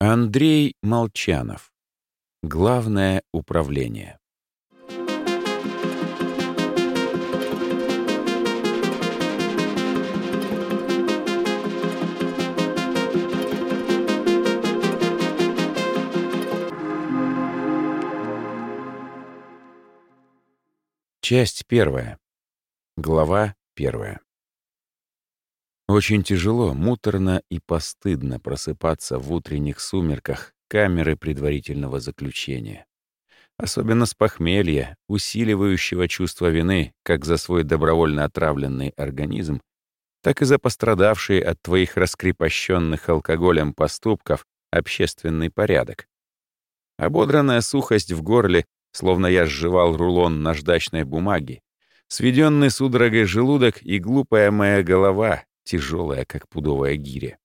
Андрей Молчанов. Главное управление. Часть первая. Глава первая. Очень тяжело, муторно и постыдно просыпаться в утренних сумерках камеры предварительного заключения. Особенно с похмелья, усиливающего чувство вины как за свой добровольно отравленный организм, так и за пострадавшие от твоих раскрепощенных алкоголем поступков общественный порядок. Ободранная сухость в горле, словно я сживал рулон наждачной бумаги, сведенный судорогой желудок и глупая моя голова, тяжелая, как пудовая гиря.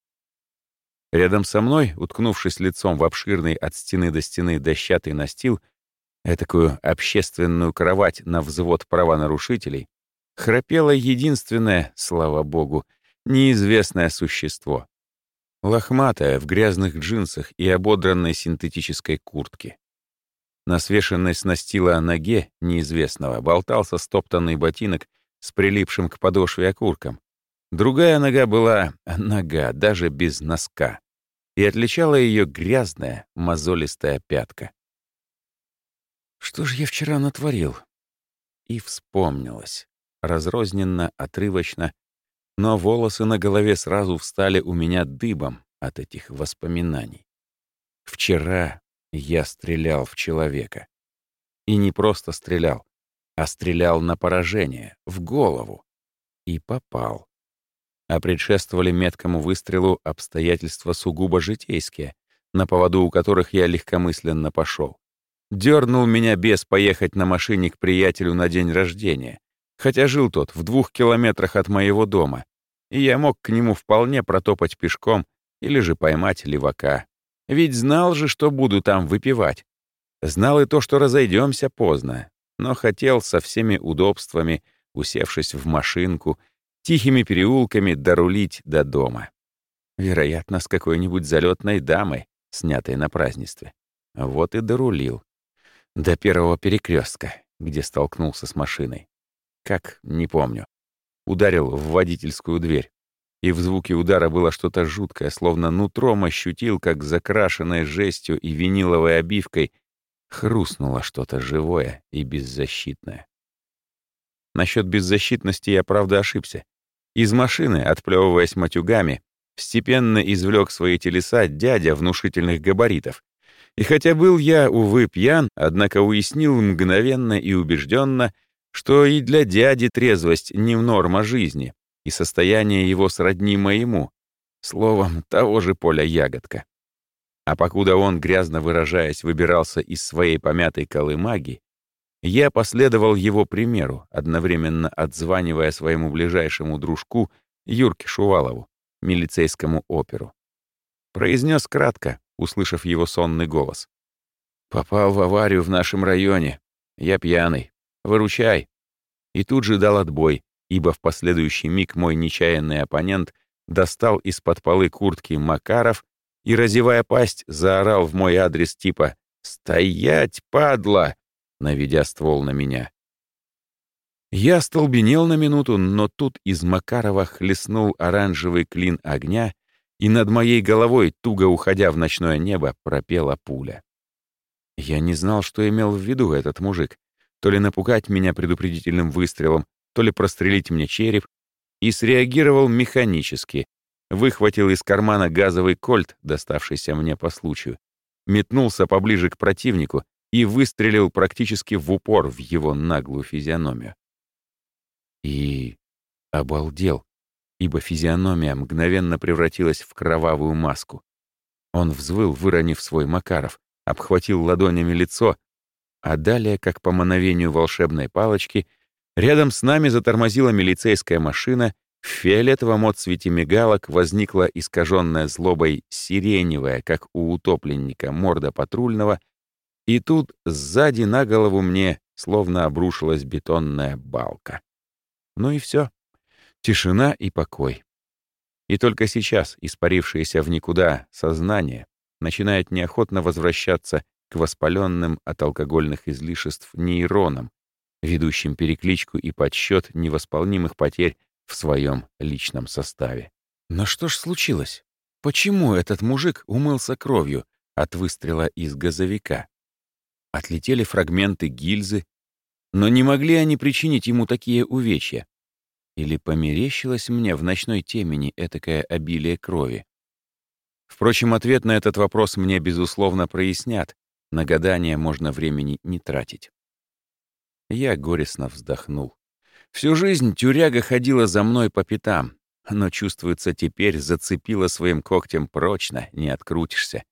Рядом со мной, уткнувшись лицом в обширный от стены до стены дощатый настил, этакую общественную кровать на взвод правонарушителей, храпело единственное, слава богу, неизвестное существо. Лохматое, в грязных джинсах и ободранной синтетической куртке. На свешенной с настила ноге неизвестного болтался стоптанный ботинок с прилипшим к подошве окурком, Другая нога была нога, даже без носка, и отличала ее грязная, мозолистая пятка. Что же я вчера натворил? И вспомнилось. Разрозненно, отрывочно, но волосы на голове сразу встали у меня дыбом от этих воспоминаний. Вчера я стрелял в человека. И не просто стрелял, а стрелял на поражение, в голову. И попал а предшествовали меткому выстрелу обстоятельства сугубо житейские, на поводу у которых я легкомысленно пошел. Дернул меня без поехать на машине к приятелю на день рождения, хотя жил тот в двух километрах от моего дома, и я мог к нему вполне протопать пешком или же поймать левака. Ведь знал же, что буду там выпивать. Знал и то, что разойдемся поздно, но хотел со всеми удобствами, усевшись в машинку — тихими переулками дорулить до дома. Вероятно, с какой-нибудь залетной дамой, снятой на празднестве. Вот и дорулил. До первого перекрестка, где столкнулся с машиной. Как, не помню. Ударил в водительскую дверь. И в звуке удара было что-то жуткое, словно нутром ощутил, как закрашенной жестью и виниловой обивкой хрустнуло что-то живое и беззащитное. Насчет беззащитности я, правда, ошибся. Из машины, отплевываясь матюгами, степенно извлек свои телеса дядя внушительных габаритов. И хотя был я, увы, пьян, однако уяснил мгновенно и убежденно, что и для дяди трезвость не в норма жизни, и состояние его сродни моему, словом, того же поля ягодка. А покуда он, грязно выражаясь, выбирался из своей помятой колымаги, я последовал его примеру, одновременно отзванивая своему ближайшему дружку Юрке Шувалову, милицейскому оперу. Произнес кратко, услышав его сонный голос. «Попал в аварию в нашем районе. Я пьяный. Выручай». И тут же дал отбой, ибо в последующий миг мой нечаянный оппонент достал из-под полы куртки Макаров и, разевая пасть, заорал в мой адрес типа «Стоять, падла!» Наведя ствол на меня. Я столбенел на минуту, но тут из Макарова хлестнул оранжевый клин огня, и над моей головой, туго уходя в ночное небо, пропела пуля. Я не знал, что имел в виду этот мужик. То ли напугать меня предупредительным выстрелом, то ли прострелить мне череп, и среагировал механически. Выхватил из кармана газовый кольт, доставшийся мне по случаю, метнулся поближе к противнику и выстрелил практически в упор в его наглую физиономию. И обалдел, ибо физиономия мгновенно превратилась в кровавую маску. Он взвыл, выронив свой Макаров, обхватил ладонями лицо, а далее, как по мановению волшебной палочки, рядом с нами затормозила милицейская машина, в фиолетовом отцвете мигалок возникла искаженная злобой сиреневая, как у утопленника, морда патрульного — и тут сзади на голову мне словно обрушилась бетонная балка. Ну и все. Тишина и покой. И только сейчас испарившееся в никуда сознание начинает неохотно возвращаться к воспаленным от алкогольных излишеств нейронам, ведущим перекличку и подсчет невосполнимых потерь в своем личном составе. Но что ж случилось? Почему этот мужик умылся кровью от выстрела из газовика? Отлетели фрагменты гильзы, но не могли они причинить ему такие увечья. Или померещилось мне в ночной темени этакое обилие крови? Впрочем, ответ на этот вопрос мне, безусловно, прояснят. На гадание можно времени не тратить. Я горестно вздохнул. Всю жизнь тюряга ходила за мной по пятам, но, чувствуется, теперь зацепила своим когтем прочно, не открутишься.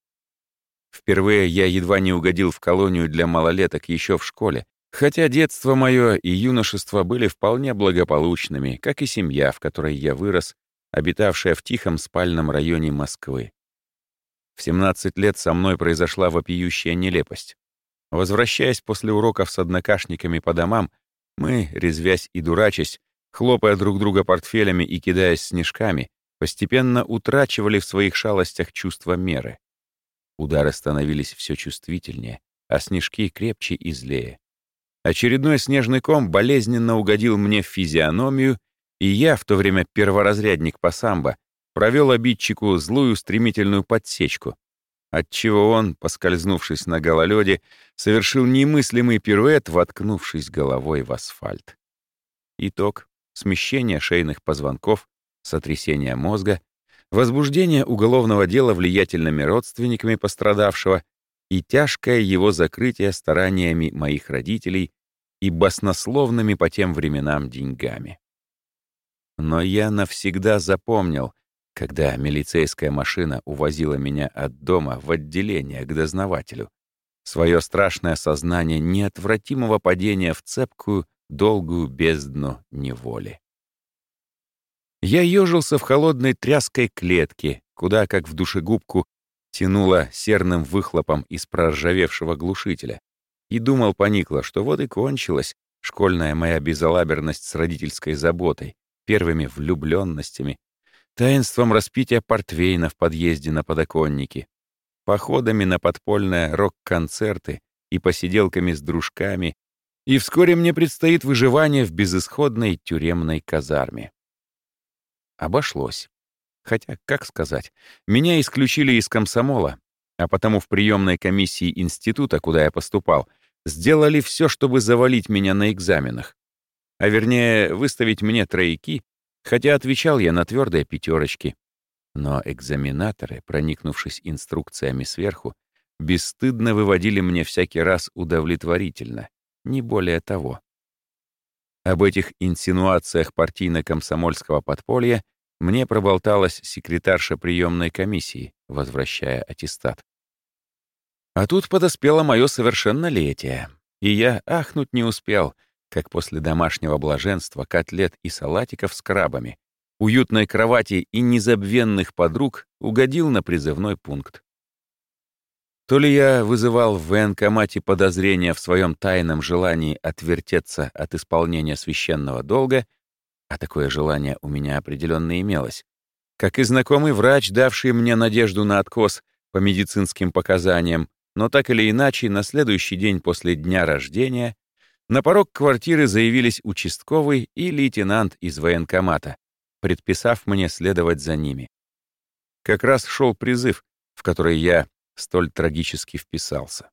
Впервые я едва не угодил в колонию для малолеток еще в школе, хотя детство мое и юношество были вполне благополучными, как и семья, в которой я вырос, обитавшая в тихом спальном районе Москвы. В 17 лет со мной произошла вопиющая нелепость. Возвращаясь после уроков с однокашниками по домам, мы, резвясь и дурачась, хлопая друг друга портфелями и кидаясь снежками, постепенно утрачивали в своих шалостях чувство меры. Удары становились все чувствительнее, а снежки крепче и злее. Очередной снежный ком болезненно угодил мне в физиономию, и я, в то время перворазрядник по самбо, провел обидчику злую стремительную подсечку, отчего он, поскользнувшись на гололёде, совершил немыслимый пируэт, воткнувшись головой в асфальт. Итог — смещение шейных позвонков, сотрясение мозга, возбуждение уголовного дела влиятельными родственниками пострадавшего и тяжкое его закрытие стараниями моих родителей и баснословными по тем временам деньгами. Но я навсегда запомнил, когда милицейская машина увозила меня от дома в отделение к дознавателю, свое страшное сознание неотвратимого падения в цепкую, долгую бездну неволи. Я ежился в холодной тряской клетке, куда, как в душегубку, тянуло серным выхлопом из проржавевшего глушителя, и думал поникло, что вот и кончилась школьная моя безалаберность с родительской заботой, первыми влюбленностями, таинством распития портвейна в подъезде на подоконнике, походами на подпольные рок-концерты и посиделками с дружками, и вскоре мне предстоит выживание в безысходной тюремной казарме. Обошлось. Хотя, как сказать, меня исключили из комсомола, а потому в приемной комиссии института, куда я поступал, сделали все, чтобы завалить меня на экзаменах. А вернее, выставить мне трояки, хотя отвечал я на твердые пятерочки. Но экзаменаторы, проникнувшись инструкциями сверху, бесстыдно выводили мне всякий раз удовлетворительно, не более того. Об этих инсинуациях партийно-комсомольского подполья мне проболталась секретарша приемной комиссии, возвращая аттестат. А тут подоспело мое совершеннолетие, и я ахнуть не успел, как после домашнего блаженства котлет и салатиков с крабами, уютной кровати и незабвенных подруг угодил на призывной пункт. То ли я вызывал в военкомате подозрения в своем тайном желании отвертеться от исполнения священного долга, а такое желание у меня определенно имелось, как и знакомый врач, давший мне надежду на откос по медицинским показаниям, но так или иначе, на следующий день после дня рождения на порог квартиры заявились участковый и лейтенант из военкомата, предписав мне следовать за ними. Как раз шел призыв, в который я столь трагически вписался.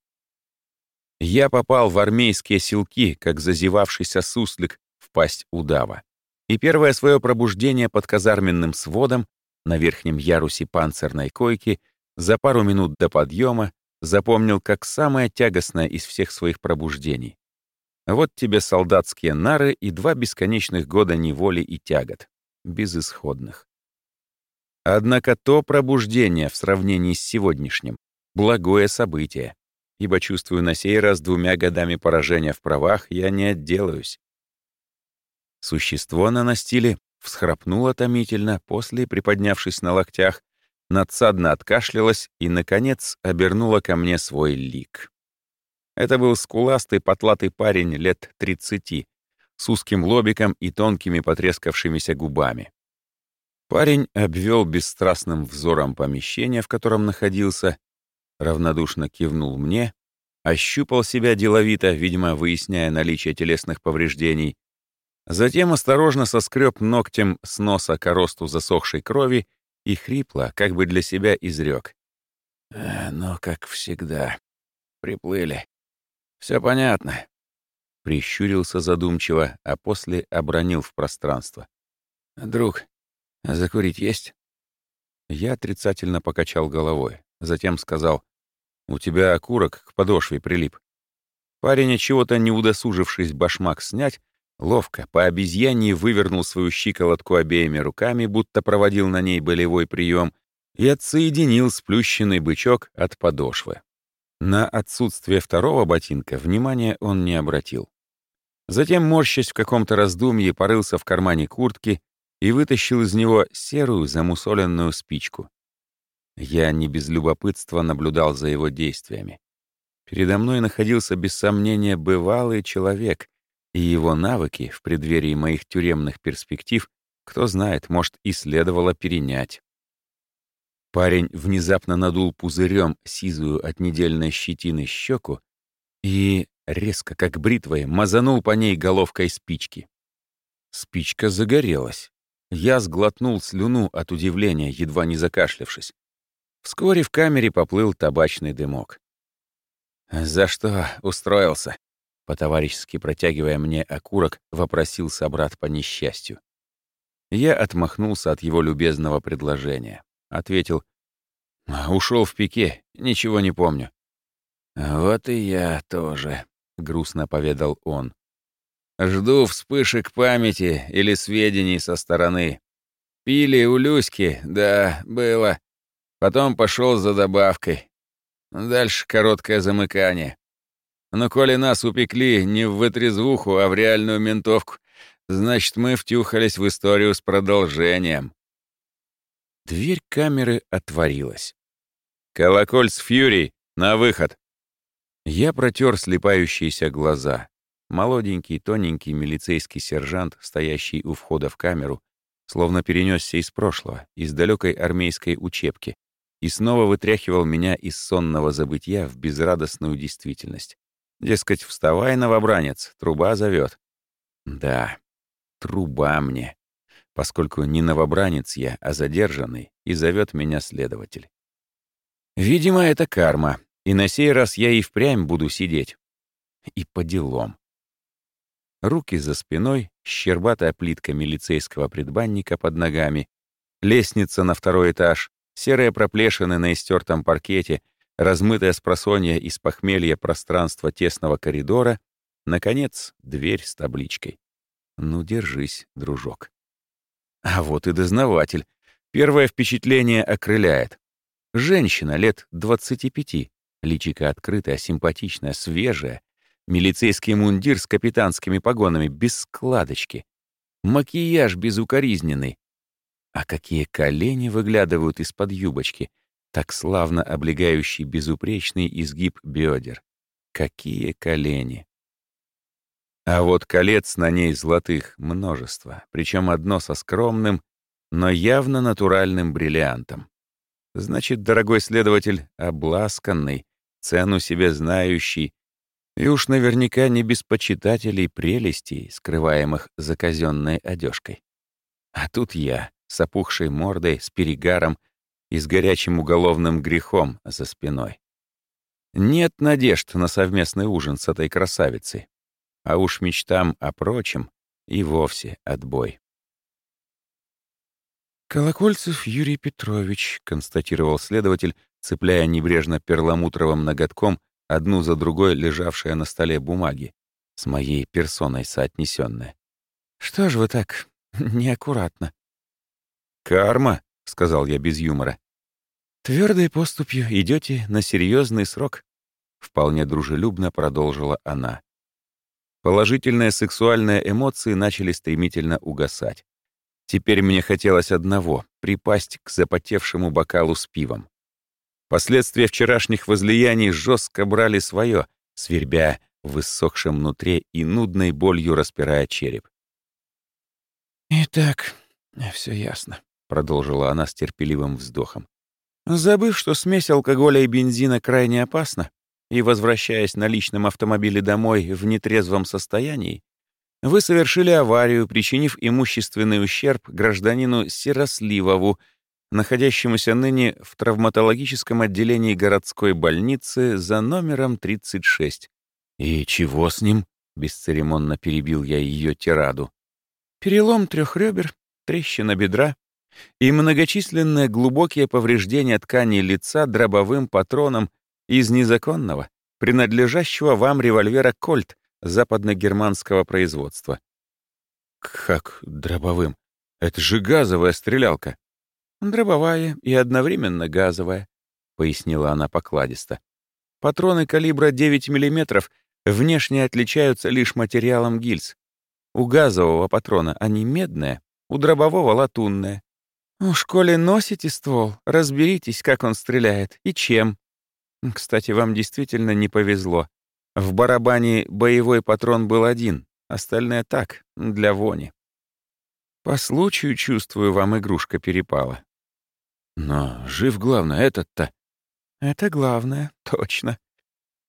Я попал в армейские селки, как зазевавшийся суслик в пасть удава. И первое свое пробуждение под казарменным сводом на верхнем ярусе панцирной койки за пару минут до подъема запомнил как самое тягостное из всех своих пробуждений. Вот тебе солдатские нары и два бесконечных года неволи и тягот, безысходных. Однако то пробуждение в сравнении с сегодняшним благое событие, ибо чувствую на сей раз двумя годами поражения в правах я не отделаюсь. Существо на настиле всхрапнуло томительно, после, приподнявшись на локтях, надсадно откашлялось и, наконец, обернуло ко мне свой лик. Это был скуластый потлатый парень лет тридцати, с узким лобиком и тонкими потрескавшимися губами. Парень обвел бесстрастным взором помещение, в котором находился, равнодушно кивнул мне, ощупал себя деловито, видимо, выясняя наличие телесных повреждений, затем осторожно соскреб ногтем с носа коросту засохшей крови и хрипло, как бы для себя изрек. «Э, «Ну, как всегда. Приплыли. Все понятно». Прищурился задумчиво, а после обронил в пространство. «Друг, закурить есть?» Я отрицательно покачал головой. Затем сказал, «У тебя окурок к подошве прилип». Парень, чего-то не удосужившись башмак снять, ловко, по обезьянье вывернул свою щиколотку обеими руками, будто проводил на ней болевой прием, и отсоединил сплющенный бычок от подошвы. На отсутствие второго ботинка внимания он не обратил. Затем, морщась в каком-то раздумье, порылся в кармане куртки и вытащил из него серую замусоленную спичку. Я не без любопытства наблюдал за его действиями. Передо мной находился без сомнения бывалый человек, и его навыки в преддверии моих тюремных перспектив, кто знает, может, и следовало перенять. Парень внезапно надул пузырем сизую от недельной щетины щеку и, резко, как бритвой, мазанул по ней головкой спички. Спичка загорелась. Я сглотнул слюну от удивления, едва не закашлявшись. Вскоре в камере поплыл табачный дымок. «За что устроился?» По-товарищески протягивая мне окурок, вопросил собрат по несчастью. Я отмахнулся от его любезного предложения. Ответил, «Ушел в пике, ничего не помню». «Вот и я тоже», — грустно поведал он. Жду вспышек памяти или сведений со стороны. Пили у Люськи, да, было. Потом пошел за добавкой. Дальше короткое замыкание. Но коли нас упекли не в вытрезвуху, а в реальную ментовку, значит, мы втюхались в историю с продолжением. Дверь камеры отворилась. «Колокольц Фьюри, на выход!» Я протер слепающиеся глаза. Молоденький, тоненький милицейский сержант, стоящий у входа в камеру, словно перенесся из прошлого, из далекой армейской учебки, и снова вытряхивал меня из сонного забытья в безрадостную действительность. Дескать, вставай, новобранец, труба зовет. Да, труба мне, поскольку не новобранец я, а задержанный, и зовет меня следователь. Видимо, это карма, и на сей раз я и впрямь буду сидеть. И по делам. Руки за спиной, щербатая плитка милицейского предбанника под ногами, лестница на второй этаж, серые проплешины на истертом паркете, размытая с просонья из похмелья пространство тесного коридора, наконец, дверь с табличкой. Ну, держись, дружок. А вот и дознаватель. Первое впечатление окрыляет. Женщина лет 25, личико открытое, симпатичное, свежее, Милицейский мундир с капитанскими погонами без складочки. Макияж безукоризненный. А какие колени выглядывают из-под юбочки, так славно облегающий безупречный изгиб бедер. Какие колени! А вот колец на ней золотых множество, причем одно со скромным, но явно натуральным бриллиантом. Значит, дорогой следователь, обласканный, цену себе знающий, и уж наверняка не без почитателей прелестей, скрываемых за казенной одежкой. А тут я, с опухшей мордой, с перегаром и с горячим уголовным грехом за спиной. Нет надежд на совместный ужин с этой красавицей. А уж мечтам о прочем и вовсе отбой. «Колокольцев Юрий Петрович», — констатировал следователь, цепляя небрежно перламутровым ноготком одну за другой лежавшие на столе бумаги, с моей персоной соотнесенные. «Что ж вы так неаккуратно?» «Карма», — сказал я без юмора. Твердой поступью идете на серьезный срок», — вполне дружелюбно продолжила она. Положительные сексуальные эмоции начали стремительно угасать. Теперь мне хотелось одного — припасть к запотевшему бокалу с пивом. Последствия вчерашних возлияний жестко брали свое, свербя в иссохшем нутре и нудной болью распирая череп. «Итак, все ясно», — продолжила она с терпеливым вздохом. Забыв, что смесь алкоголя и бензина крайне опасна, и возвращаясь на личном автомобиле домой в нетрезвом состоянии, вы совершили аварию, причинив имущественный ущерб гражданину Сиросливову, находящемуся ныне в травматологическом отделении городской больницы за номером 36. «И чего с ним?» — бесцеремонно перебил я ее тираду. «Перелом трех ребер, трещина бедра и многочисленные глубокие повреждения ткани лица дробовым патроном из незаконного, принадлежащего вам револьвера «Кольт» западногерманского производства». «Как дробовым? Это же газовая стрелялка». «Дробовая и одновременно газовая», — пояснила она покладисто. «Патроны калибра 9 мм внешне отличаются лишь материалом гильз. У газового патрона они медные, у дробового — латунные. У школе носите ствол, разберитесь, как он стреляет и чем. Кстати, вам действительно не повезло. В барабане боевой патрон был один, остальное так, для вони. По случаю, чувствую, вам игрушка перепала. Но жив главное этот-то. Это главное, точно.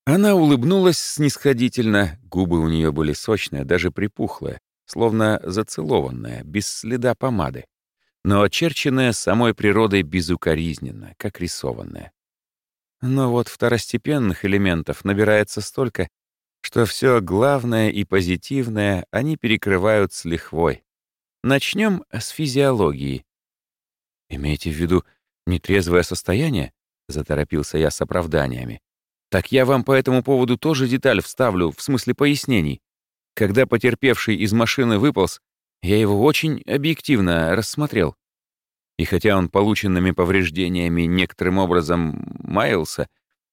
Она улыбнулась снисходительно, губы у нее были сочные, даже припухлые, словно зацелованная, без следа помады, но очерченная самой природой безукоризненно, как рисованная. Но вот второстепенных элементов набирается столько, что все главное и позитивное они перекрывают с лихвой. Начнем с физиологии. Имейте в виду нетрезвое состояние? Заторопился я с оправданиями. Так я вам по этому поводу тоже деталь вставлю, в смысле пояснений. Когда потерпевший из машины выполз, я его очень объективно рассмотрел. И хотя он полученными повреждениями некоторым образом маялся,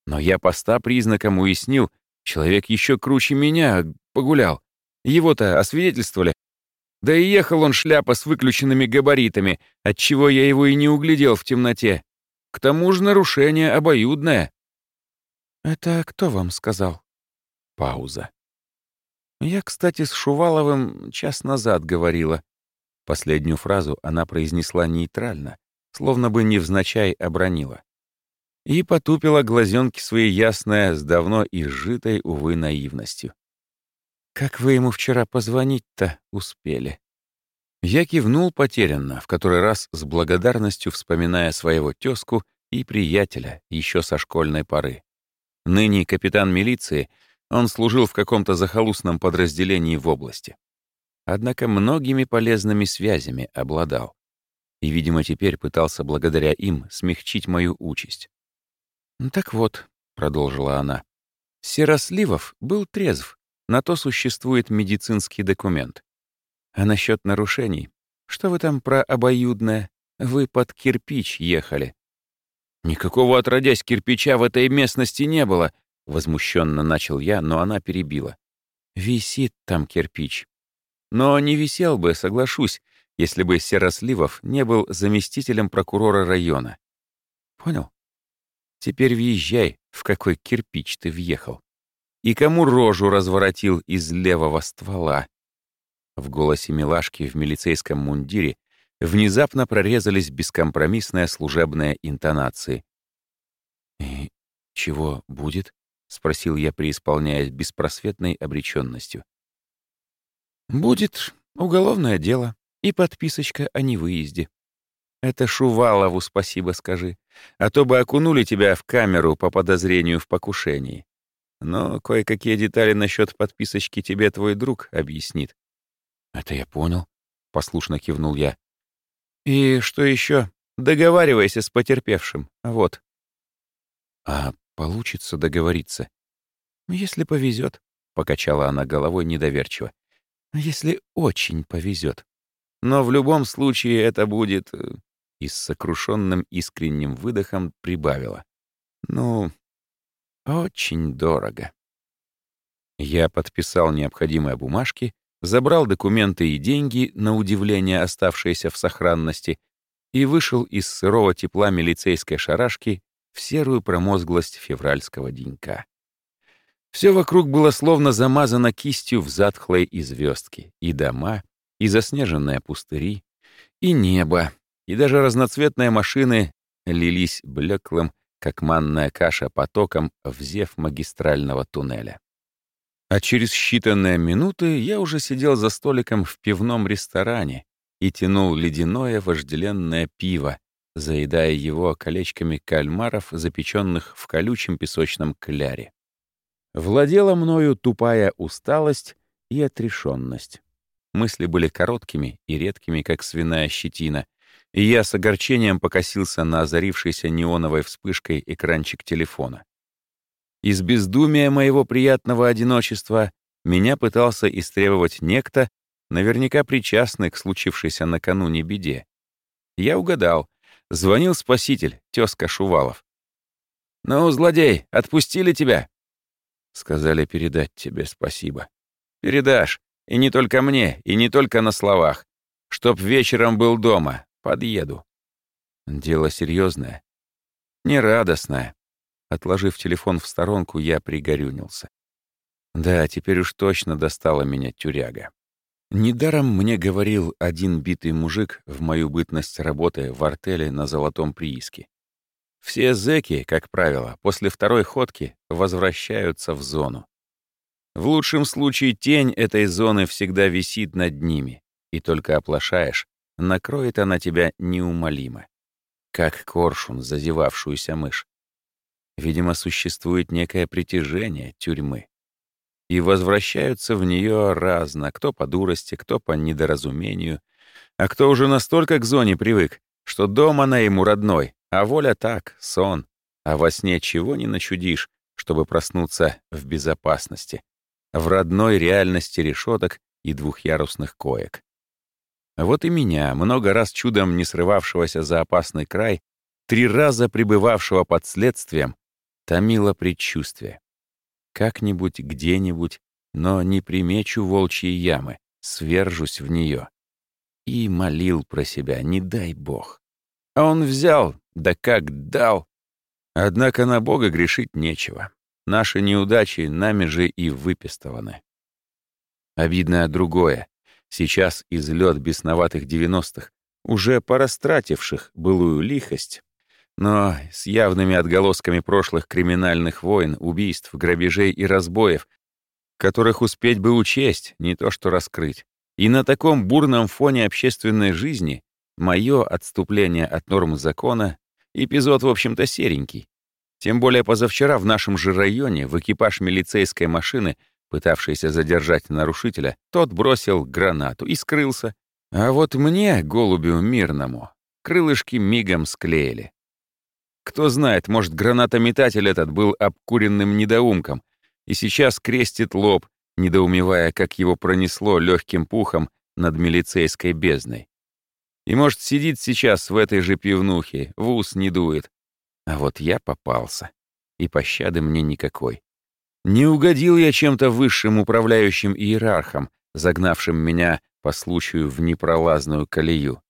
но я по ста признакам уяснил, человек еще круче меня погулял. Его-то освидетельствовали. Да и ехал он шляпа с выключенными габаритами, отчего я его и не углядел в темноте. К тому же нарушение обоюдное. «Это кто вам сказал?» Пауза. «Я, кстати, с Шуваловым час назад говорила. Последнюю фразу она произнесла нейтрально, словно бы невзначай обронила. И потупила глазенки свои ясные с давно изжитой, увы, наивностью. «Как вы ему вчера позвонить-то успели?» Я кивнул потерянно, в который раз с благодарностью вспоминая своего тезку и приятеля еще со школьной поры. Ныне капитан милиции, он служил в каком-то захолустном подразделении в области однако многими полезными связями обладал. И, видимо, теперь пытался благодаря им смягчить мою участь. «Так вот», — продолжила она, — «Серосливов был трезв, на то существует медицинский документ. А насчет нарушений, что вы там про обоюдное? Вы под кирпич ехали». «Никакого отродясь кирпича в этой местности не было», — возмущенно начал я, но она перебила. «Висит там кирпич. Но не висел бы, соглашусь, если бы Серосливов не был заместителем прокурора района. Понял? Теперь въезжай, в какой кирпич ты въехал. И кому рожу разворотил из левого ствола. В голосе милашки в милицейском мундире внезапно прорезались бескомпромиссные служебные интонации. «И чего будет?» — спросил я, преисполняясь беспросветной обреченностью. Будет уголовное дело и подписочка о невыезде. Это Шувалову спасибо скажи, а то бы окунули тебя в камеру по подозрению в покушении. Но кое-какие детали насчет подписочки тебе твой друг объяснит. Это я понял, послушно кивнул я. И что еще? Договаривайся с потерпевшим. Вот. А получится договориться? Если повезет, покачала она головой недоверчиво. Если очень повезет. Но в любом случае это будет... И с сокрушенным искренним выдохом прибавила. Ну, очень дорого. Я подписал необходимые бумажки, забрал документы и деньги, на удивление оставшиеся в сохранности, и вышел из сырого тепла милицейской шарашки в серую промозглость февральского денька. Все вокруг было словно замазано кистью в затхлой и звездки. И дома, и заснеженные пустыри, и небо, и даже разноцветные машины лились блеклым, как манная каша, потоком в зев магистрального туннеля. А через считанные минуты я уже сидел за столиком в пивном ресторане и тянул ледяное вожделенное пиво, заедая его колечками кальмаров, запеченных в колючем песочном кляре. Владела мною тупая усталость и отрешенность. Мысли были короткими и редкими, как свиная щетина, и я с огорчением покосился на озарившийся неоновой вспышкой экранчик телефона. Из бездумия моего приятного одиночества меня пытался истребовать некто, наверняка причастный к случившейся накануне беде. Я угадал. Звонил спаситель, тезка Шувалов. «Ну, злодей, отпустили тебя?» Сказали передать тебе спасибо. Передашь. И не только мне, и не только на словах. Чтоб вечером был дома. Подъеду. Дело серьезное. Нерадостное. Отложив телефон в сторонку, я пригорюнился. Да, теперь уж точно достала меня тюряга. Недаром мне говорил один битый мужик в мою бытность работы в артеле на Золотом прииске. Все зэки, как правило, после второй ходки возвращаются в зону. В лучшем случае тень этой зоны всегда висит над ними, и только оплошаешь, накроет она тебя неумолимо, как коршун, зазевавшуюся мышь. Видимо, существует некое притяжение тюрьмы. И возвращаются в нее разно, кто по дурости, кто по недоразумению, а кто уже настолько к зоне привык, что дом она ему родной, а воля так, сон. А во сне чего не начудишь, чтобы проснуться в безопасности, в родной реальности решеток и двухъярусных коек. Вот и меня, много раз чудом не срывавшегося за опасный край, три раза пребывавшего под следствием, томило предчувствие. Как-нибудь, где-нибудь, но не примечу волчьи ямы, свержусь в нее. И молил про себя, не дай бог. А он взял, да как дал! Однако на Бога грешить нечего. Наши неудачи нами же и выпестованы. Обидно другое. Сейчас излет бесноватых девяностых, уже порастративших былую лихость, но с явными отголосками прошлых криминальных войн, убийств, грабежей и разбоев, которых успеть бы учесть, не то что раскрыть. И на таком бурном фоне общественной жизни мое отступление от норм закона Эпизод, в общем-то, серенький. Тем более позавчера в нашем же районе в экипаж милицейской машины, пытавшейся задержать нарушителя, тот бросил гранату и скрылся. А вот мне, голубю мирному, крылышки мигом склеили. Кто знает, может, гранатометатель этот был обкуренным недоумком и сейчас крестит лоб, недоумевая, как его пронесло легким пухом над милицейской бездной. И, может, сидит сейчас в этой же пивнухе, в ус не дует. А вот я попался. И пощады мне никакой. Не угодил я чем-то высшим управляющим иерархам, загнавшим меня по случаю в непролазную колею.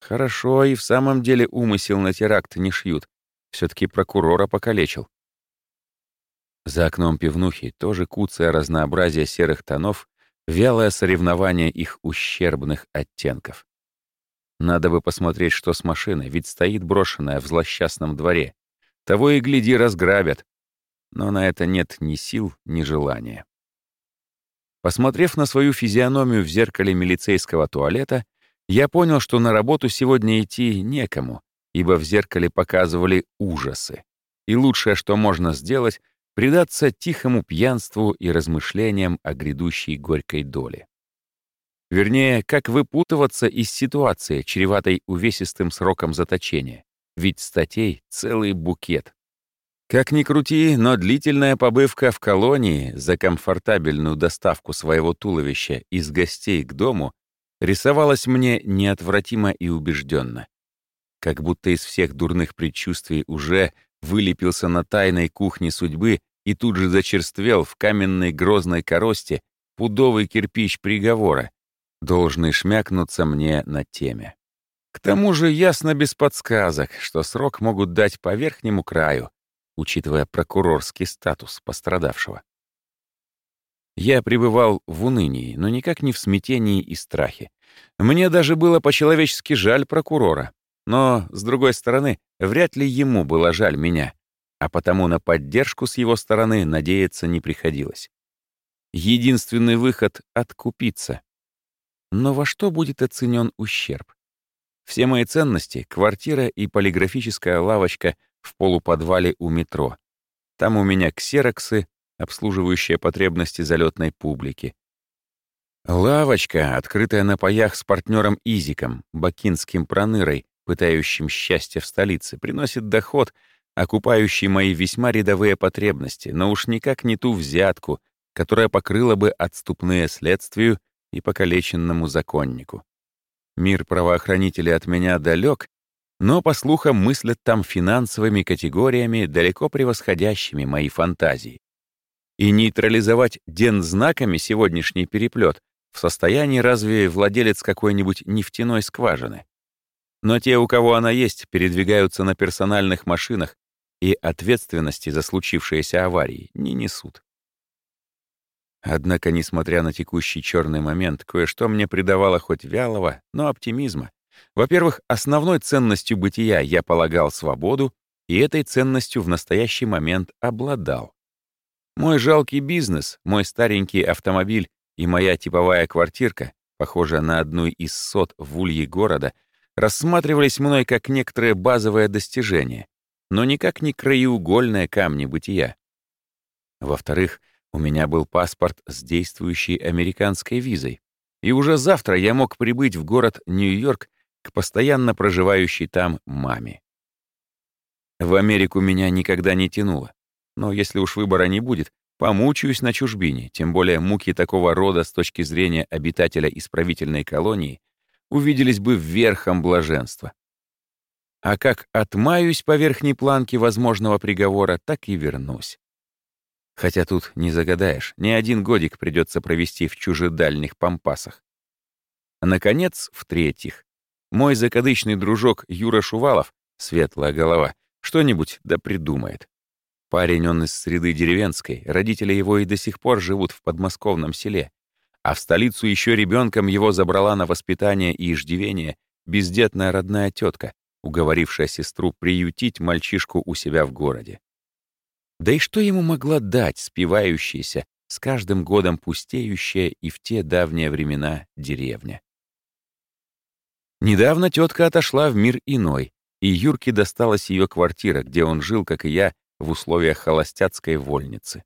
Хорошо, и в самом деле умысел на теракт не шьют. все таки прокурора покалечил. За окном пивнухи тоже куцое разнообразие серых тонов, вялое соревнование их ущербных оттенков. Надо бы посмотреть, что с машиной, ведь стоит брошенная в злосчастном дворе. Того и гляди, разграбят. Но на это нет ни сил, ни желания. Посмотрев на свою физиономию в зеркале милицейского туалета, я понял, что на работу сегодня идти некому, ибо в зеркале показывали ужасы. И лучшее, что можно сделать, предаться тихому пьянству и размышлениям о грядущей горькой доле. Вернее, как выпутываться из ситуации, чреватой увесистым сроком заточения. Ведь статей целый букет. Как ни крути, но длительная побывка в колонии за комфортабельную доставку своего туловища из гостей к дому рисовалась мне неотвратимо и убежденно. Как будто из всех дурных предчувствий уже вылепился на тайной кухне судьбы и тут же зачерствел в каменной грозной коросте пудовый кирпич приговора, должны шмякнуться мне на теме. К тому же ясно без подсказок, что срок могут дать по верхнему краю, учитывая прокурорский статус пострадавшего. Я пребывал в унынии, но никак не в смятении и страхе. Мне даже было по-человечески жаль прокурора. Но, с другой стороны, вряд ли ему было жаль меня, а потому на поддержку с его стороны надеяться не приходилось. Единственный выход — откупиться. Но во что будет оценен ущерб? Все мои ценности — квартира и полиграфическая лавочка в полуподвале у метро. Там у меня ксероксы, обслуживающие потребности залетной публики. Лавочка, открытая на паях с партнером Изиком, бакинским пронырой, пытающим счастье в столице, приносит доход, окупающий мои весьма рядовые потребности, но уж никак не ту взятку, которая покрыла бы отступные следствию и покалеченному законнику. Мир правоохранителей от меня далек, но, по слухам, мыслят там финансовыми категориями, далеко превосходящими мои фантазии. И нейтрализовать дензнаками сегодняшний переплет в состоянии разве владелец какой-нибудь нефтяной скважины. Но те, у кого она есть, передвигаются на персональных машинах и ответственности за случившиеся аварии не несут. Однако, несмотря на текущий черный момент, кое-что мне придавало хоть вялого, но оптимизма. Во-первых, основной ценностью бытия я полагал свободу, и этой ценностью в настоящий момент обладал. Мой жалкий бизнес, мой старенький автомобиль и моя типовая квартирка, похожая на одну из сот в улье города, рассматривались мной как некоторое базовое достижение, но никак не краеугольные камни бытия. Во-вторых, у меня был паспорт с действующей американской визой, и уже завтра я мог прибыть в город Нью-Йорк к постоянно проживающей там маме. В Америку меня никогда не тянуло, но если уж выбора не будет, помучаюсь на чужбине, тем более муки такого рода с точки зрения обитателя исправительной колонии увиделись бы верхом блаженства. А как отмаюсь по верхней планке возможного приговора, так и вернусь. Хотя тут не загадаешь, не один годик придется провести в чужедальних пампасах. Наконец, в-третьих, мой закадычный дружок Юра Шувалов, светлая голова, что-нибудь да придумает. Парень он из среды деревенской, родители его и до сих пор живут в подмосковном селе, а в столицу еще ребенком его забрала на воспитание и иждивение бездетная родная тетка, уговорившая сестру приютить мальчишку у себя в городе. Да и что ему могла дать спивающаяся, с каждым годом пустеющая и в те давние времена деревня? Недавно тетка отошла в мир иной, и Юрке досталась ее квартира, где он жил, как и я, в условиях холостяцкой вольницы.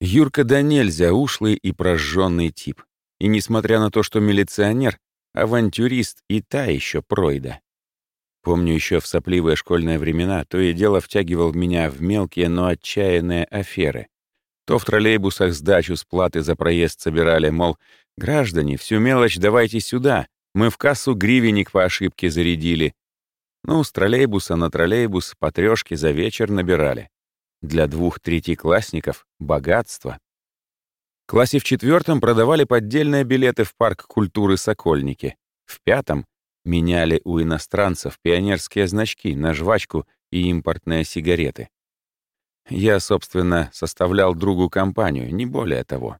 Юрка да нельзя ушлый и прожженный тип. И несмотря на то, что милиционер, авантюрист и та еще пройда. Помню еще в сопливые школьные времена, то и дело втягивал меня в мелкие, но отчаянные аферы. То в троллейбусах сдачу с платы за проезд собирали, мол, «Граждане, всю мелочь давайте сюда, мы в кассу гривенник по ошибке зарядили». Ну, с троллейбуса на троллейбус по трёшке за вечер набирали. Для двух третьеклассников — богатство. В классе в четвертом продавали поддельные билеты в парк культуры «Сокольники». В пятом меняли у иностранцев пионерские значки на жвачку и импортные сигареты. Я, собственно, составлял другу компанию, не более того.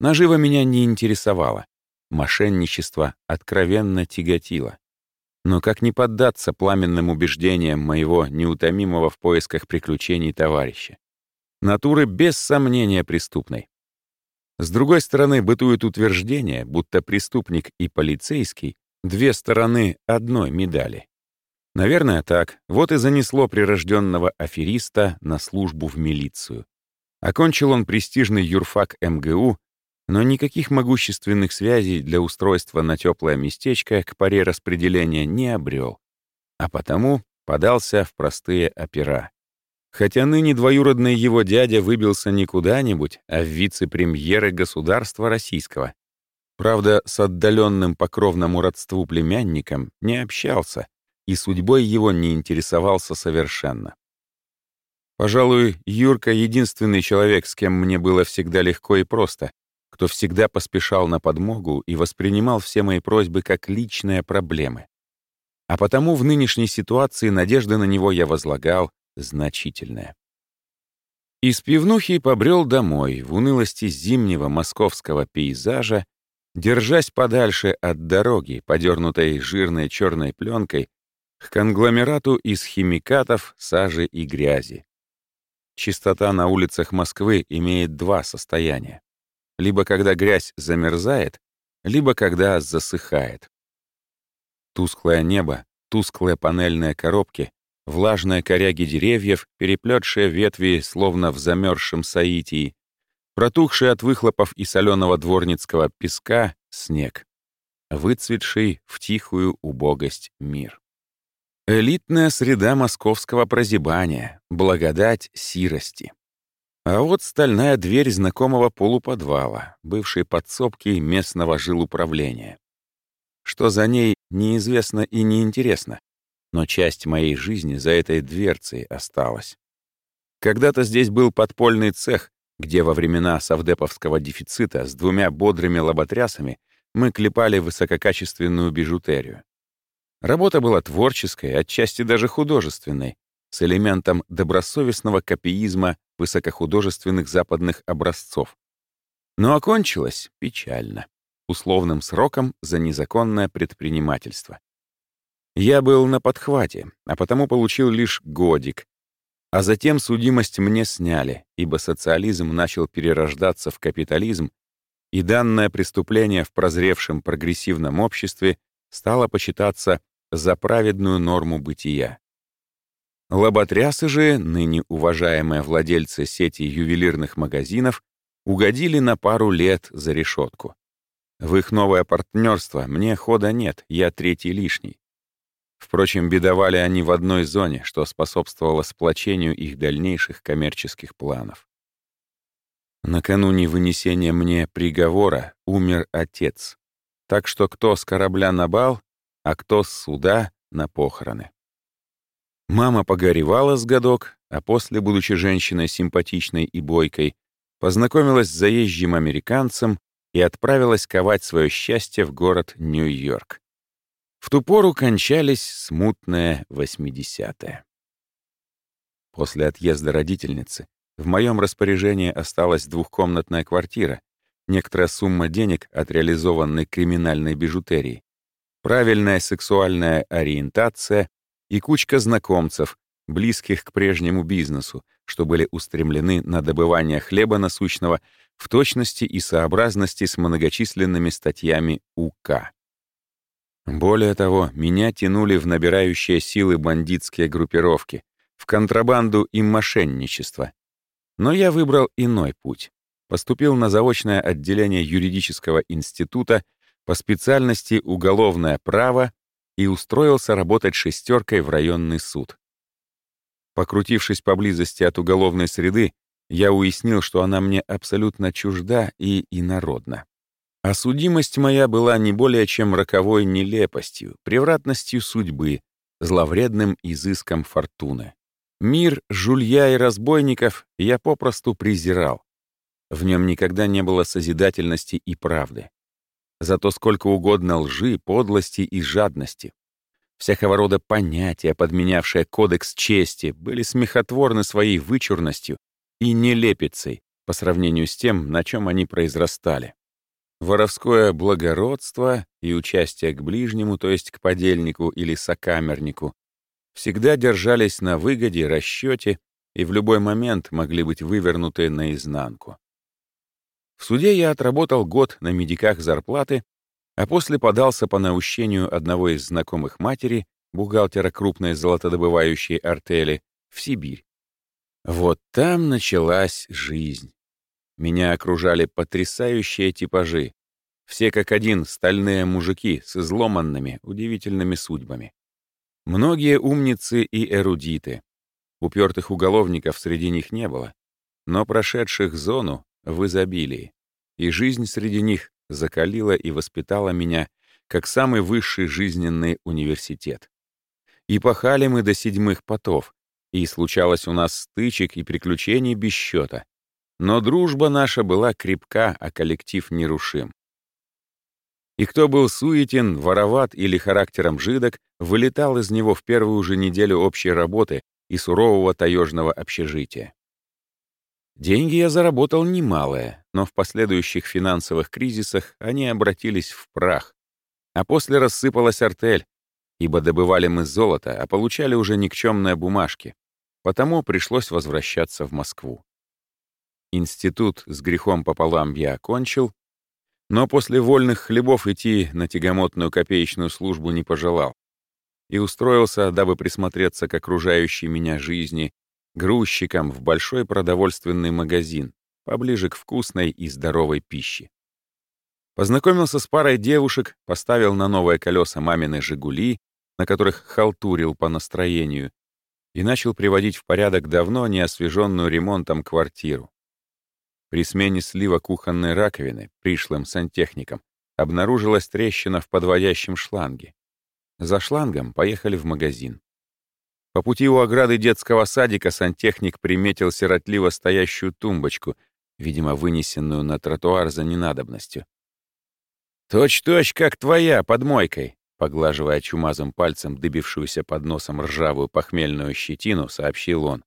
Наживо меня не интересовало. Мошенничество откровенно тяготило. Но как не поддаться пламенным убеждениям моего неутомимого в поисках приключений товарища? Натуры без сомнения преступной. С другой стороны, бытует утверждение, будто преступник и полицейский Две стороны одной медали. Наверное, так. Вот и занесло прирожденного афериста на службу в милицию. Окончил он престижный юрфак МГУ, но никаких могущественных связей для устройства на теплое местечко к паре распределения не обрел, а потому подался в простые опера. Хотя ныне двоюродный его дядя выбился не куда-нибудь, а в вице-премьеры государства российского, Правда, с отдаленным по кровному родству племянником не общался и судьбой его не интересовался совершенно. Пожалуй, Юрка — единственный человек, с кем мне было всегда легко и просто, кто всегда поспешал на подмогу и воспринимал все мои просьбы как личные проблемы. А потому в нынешней ситуации надежды на него я возлагал значительные. Из пивнухи побрел домой в унылости зимнего московского пейзажа Держась подальше от дороги, подернутой жирной черной пленкой, к конгломерату из химикатов, сажи и грязи. Чистота на улицах Москвы имеет два состояния. Либо когда грязь замерзает, либо когда засыхает. Тусклое небо, тусклые панельные коробки, влажные коряги деревьев, переплетшие ветви, словно в замерзшем соитии, протухший от выхлопов и соленого дворницкого песка снег, выцветший в тихую убогость мир. Элитная среда московского прозябания, благодать сирости. А вот стальная дверь знакомого полуподвала, бывшей подсобки местного жилуправления. Что за ней, неизвестно и неинтересно, но часть моей жизни за этой дверцей осталась. Когда-то здесь был подпольный цех, где во времена совдеповского дефицита с двумя бодрыми лоботрясами мы клепали высококачественную бижутерию. Работа была творческой, отчасти даже художественной, с элементом добросовестного копиизма высокохудожественных западных образцов. Но окончилась печально, условным сроком за незаконное предпринимательство. Я был на подхвате, а потому получил лишь годик, а затем судимость мне сняли, ибо социализм начал перерождаться в капитализм, и данное преступление в прозревшем прогрессивном обществе стало почитаться за праведную норму бытия. Лоботрясы же, ныне уважаемые владельцы сети ювелирных магазинов, угодили на пару лет за решетку. В их новое партнерство мне хода нет, я третий лишний. Впрочем, бедовали они в одной зоне, что способствовало сплочению их дальнейших коммерческих планов. Накануне вынесения мне приговора умер отец. Так что кто с корабля на бал, а кто с суда на похороны. Мама погоревала с годок, а после, будучи женщиной симпатичной и бойкой, познакомилась с заезжим американцем и отправилась ковать свое счастье в город Нью-Йорк. В ту пору кончались смутные 80-е. После отъезда родительницы в моем распоряжении осталась двухкомнатная квартира, некоторая сумма денег от реализованной криминальной бижутерии, правильная сексуальная ориентация и кучка знакомцев, близких к прежнему бизнесу, что были устремлены на добывание хлеба насущного в точности и сообразности с многочисленными статьями УК. Более того, меня тянули в набирающие силы бандитские группировки, в контрабанду и мошенничество. Но я выбрал иной путь. Поступил на заочное отделение юридического института по специальности уголовное право и устроился работать шестеркой в районный суд. Покрутившись поблизости от уголовной среды, я уяснил, что она мне абсолютно чужда и инородна. А судимость моя была не более чем роковой нелепостью, превратностью судьбы, зловредным изыском фортуны. Мир жулья и разбойников я попросту презирал. В нем никогда не было созидательности и правды. Зато сколько угодно лжи, подлости и жадности. Всякого рода понятия, подменявшие кодекс чести, были смехотворны своей вычурностью и нелепицей по сравнению с тем, на чем они произрастали. Воровское благородство и участие к ближнему, то есть к подельнику или сокамернику, всегда держались на выгоде, расчете и в любой момент могли быть вывернуты наизнанку. В суде я отработал год на медиках зарплаты, а после подался по наущению одного из знакомых матери, бухгалтера крупной золотодобывающей артели, в Сибирь. Вот там началась жизнь. Меня окружали потрясающие типажи. Все как один стальные мужики с изломанными, удивительными судьбами. Многие умницы и эрудиты. Упертых уголовников среди них не было, но прошедших зону в изобилии. И жизнь среди них закалила и воспитала меня как самый высший жизненный университет. И пахали мы до седьмых потов, и случалось у нас стычек и приключений без счета. Но дружба наша была крепка, а коллектив нерушим. И кто был суетен, вороват или характером жидок, вылетал из него в первую же неделю общей работы и сурового таежного общежития. Деньги я заработал немалые, но в последующих финансовых кризисах они обратились в прах. А после рассыпалась артель, ибо добывали мы золото, а получали уже никчемные бумажки, потому пришлось возвращаться в Москву. Институт с грехом пополам я окончил, но после вольных хлебов идти на тягомотную копеечную службу не пожелал и устроился, дабы присмотреться к окружающей меня жизни, грузчиком в большой продовольственный магазин, поближе к вкусной и здоровой пище. Познакомился с парой девушек, поставил на новые колеса мамины «Жигули», на которых халтурил по настроению, и начал приводить в порядок давно не освеженную ремонтом квартиру. При смене слива кухонной раковины пришлым сантехником обнаружилась трещина в подводящем шланге. За шлангом поехали в магазин. По пути у ограды детского садика сантехник приметил сиротливо стоящую тумбочку, видимо, вынесенную на тротуар за ненадобностью. «Точь-точь, как твоя, под мойкой», поглаживая чумазым пальцем дыбившуюся под носом ржавую похмельную щетину, сообщил он.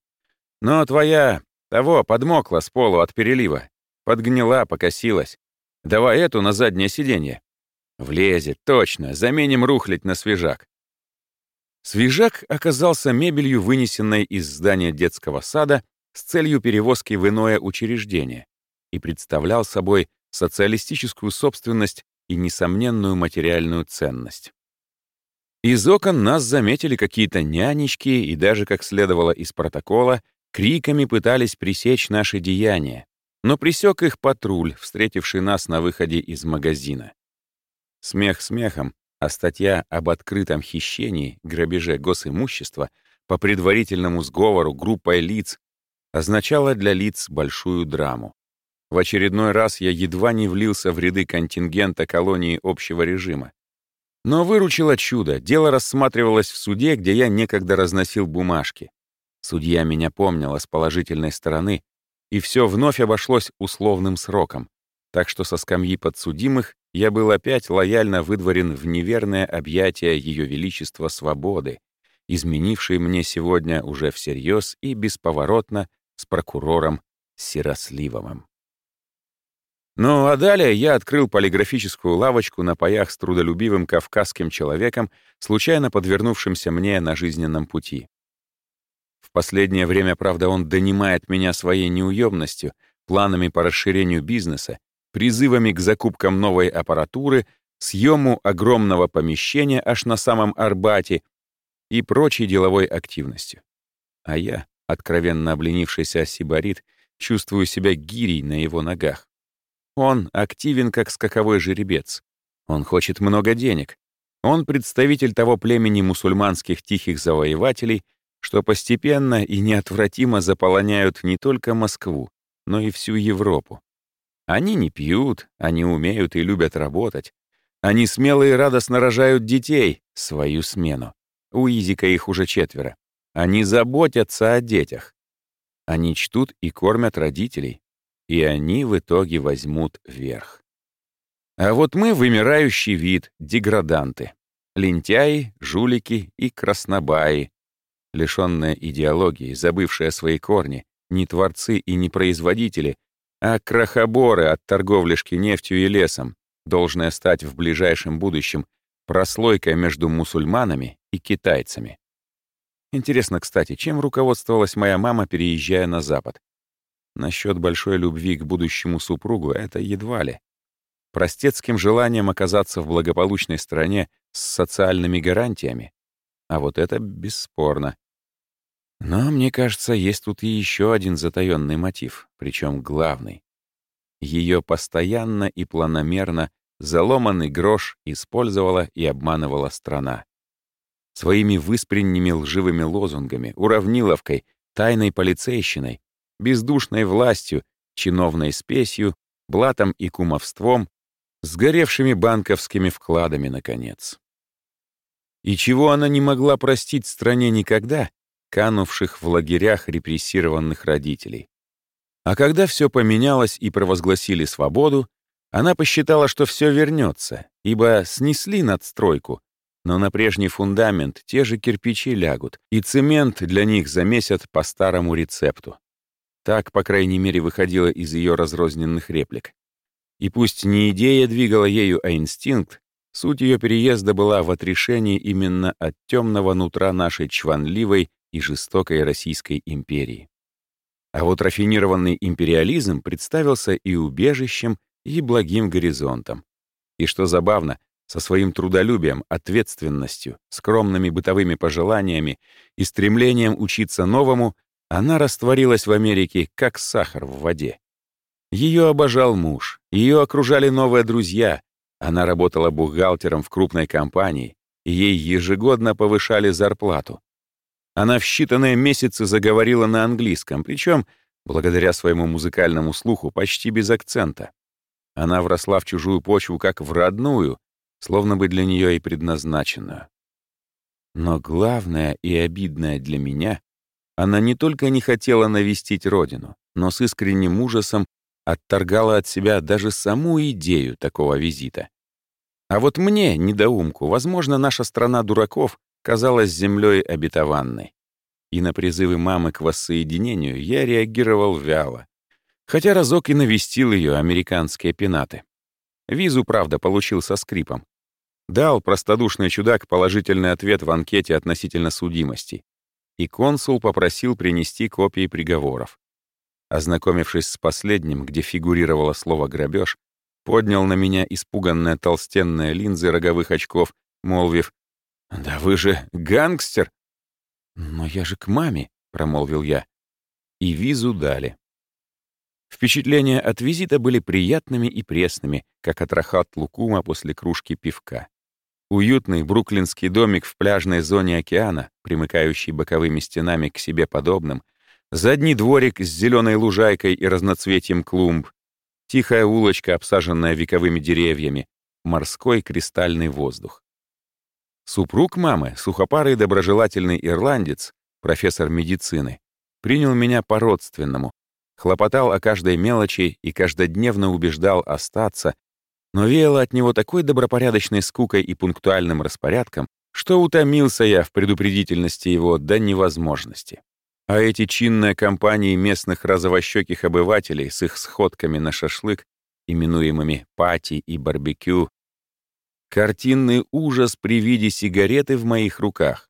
«Но твоя, того, подмокла с полу от перелива. Подгнила, покосилась. Давай эту на заднее сиденье». «Влезет, точно, заменим рухлить на свежак». Свежак оказался мебелью, вынесенной из здания детского сада с целью перевозки в иное учреждение и представлял собой социалистическую собственность и несомненную материальную ценность. Из окон нас заметили какие-то нянечки и даже, как следовало из протокола, криками пытались пресечь наши деяния, но присек их патруль, встретивший нас на выходе из магазина. Смех смехом, а статья об открытом хищении, грабеже госимущества по предварительному сговору группой лиц означала для лиц большую драму. В очередной раз я едва не влился в ряды контингента колонии общего режима. Но выручило чудо. Дело рассматривалось в суде, где я некогда разносил бумажки. Судья меня помнила с положительной стороны, и все вновь обошлось условным сроком. Так что со скамьи подсудимых я был опять лояльно выдворен в неверное объятие Ее Величества Свободы, изменившей мне сегодня уже всерьез и бесповоротно с прокурором Сиросливовым. Ну а далее я открыл полиграфическую лавочку на паях с трудолюбивым кавказским человеком, случайно подвернувшимся мне на жизненном пути. В последнее время, правда, он донимает меня своей неуемностью, планами по расширению бизнеса, призывами к закупкам новой аппаратуры, съему огромного помещения аж на самом Арбате и прочей деловой активностью. А я, откровенно обленившийся сибарит, чувствую себя гирей на его ногах. Он активен, как скаковой жеребец. Он хочет много денег. Он представитель того племени мусульманских тихих завоевателей, что постепенно и неотвратимо заполоняют не только Москву, но и всю Европу. Они не пьют, они умеют и любят работать. Они смело и радостно рожают детей, свою смену. У Изика их уже четверо. Они заботятся о детях. Они чтут и кормят родителей и они в итоге возьмут верх. А вот мы — вымирающий вид, деграданты. Лентяи, жулики и краснобаи. Лишённые идеологии, забывшие свои корни, не творцы и не производители, а крахоборы от торговляшки нефтью и лесом, должное стать в ближайшем будущем прослойкой между мусульманами и китайцами. Интересно, кстати, чем руководствовалась моя мама, переезжая на Запад? Насчет большой любви к будущему супругу — это едва ли. Простецким желанием оказаться в благополучной стране с социальными гарантиями. А вот это бесспорно. Но, мне кажется, есть тут и еще один затаённый мотив, причем главный. Ее постоянно и планомерно заломанный грош использовала и обманывала страна. Своими выспренними лживыми лозунгами, уравниловкой, тайной полицейщиной бездушной властью, чиновной спесью, блатом и кумовством, сгоревшими банковскими вкладами, наконец. И чего она не могла простить стране никогда, канувших в лагерях репрессированных родителей. А когда все поменялось и провозгласили свободу, она посчитала, что все вернется, ибо снесли надстройку, но на прежний фундамент те же кирпичи лягут, и цемент для них замесят по старому рецепту. Так, по крайней мере, выходило из ее разрозненных реплик. И пусть не идея двигала ею, а инстинкт, Суть ее переезда была в отрешении именно от темного нутра нашей чванливой и жестокой Российской империи. А вот рафинированный империализм представился и убежищем, и благим горизонтом. И что забавно, со своим трудолюбием, ответственностью, скромными бытовыми пожеланиями и стремлением учиться новому, она растворилась в Америке, как сахар в воде. Ее обожал муж, ее окружали новые друзья, она работала бухгалтером в крупной компании, и ей ежегодно повышали зарплату. Она в считанные месяцы заговорила на английском, причем, благодаря своему музыкальному слуху, почти без акцента. Она вросла в чужую почву как в родную, словно бы для нее и предназначенную. Но главное и обидное для меня, она не только не хотела навестить родину, но с искренним ужасом отторгала от себя даже саму идею такого визита. А вот мне, недоумку, возможно, наша страна дураков казалась землей обетованной. И на призывы мамы к воссоединению я реагировал вяло. Хотя разок и навестил ее американские пенаты. Визу, правда, получил со скрипом. Дал простодушный чудак положительный ответ в анкете относительно судимости. И консул попросил принести копии приговоров. Ознакомившись с последним, где фигурировало слово «грабеж», поднял на меня испуганные толстенные линзы роговых очков, молвив «Да вы же гангстер!» «Но я же к маме», — промолвил я. И визу дали. Впечатления от визита были приятными и пресными, как от рахат лукума после кружки пивка. Уютный бруклинский домик в пляжной зоне океана, примыкающий боковыми стенами к себе подобным, задний дворик с зеленой лужайкой и разноцветием клумб, тихая улочка, обсаженная вековыми деревьями, морской кристальный воздух. Супруг мамы, сухопарый доброжелательный ирландец, профессор медицины, принял меня по-родственному, хлопотал о каждой мелочи и каждодневно убеждал остаться, но веяло от него такой добропорядочной скукой и пунктуальным распорядком, что утомился я в предупредительности его до невозможности. А эти чинные компании местных розовощеких обывателей с их сходками на шашлык, именуемыми пати и барбекю, Картинный ужас при виде сигареты в моих руках.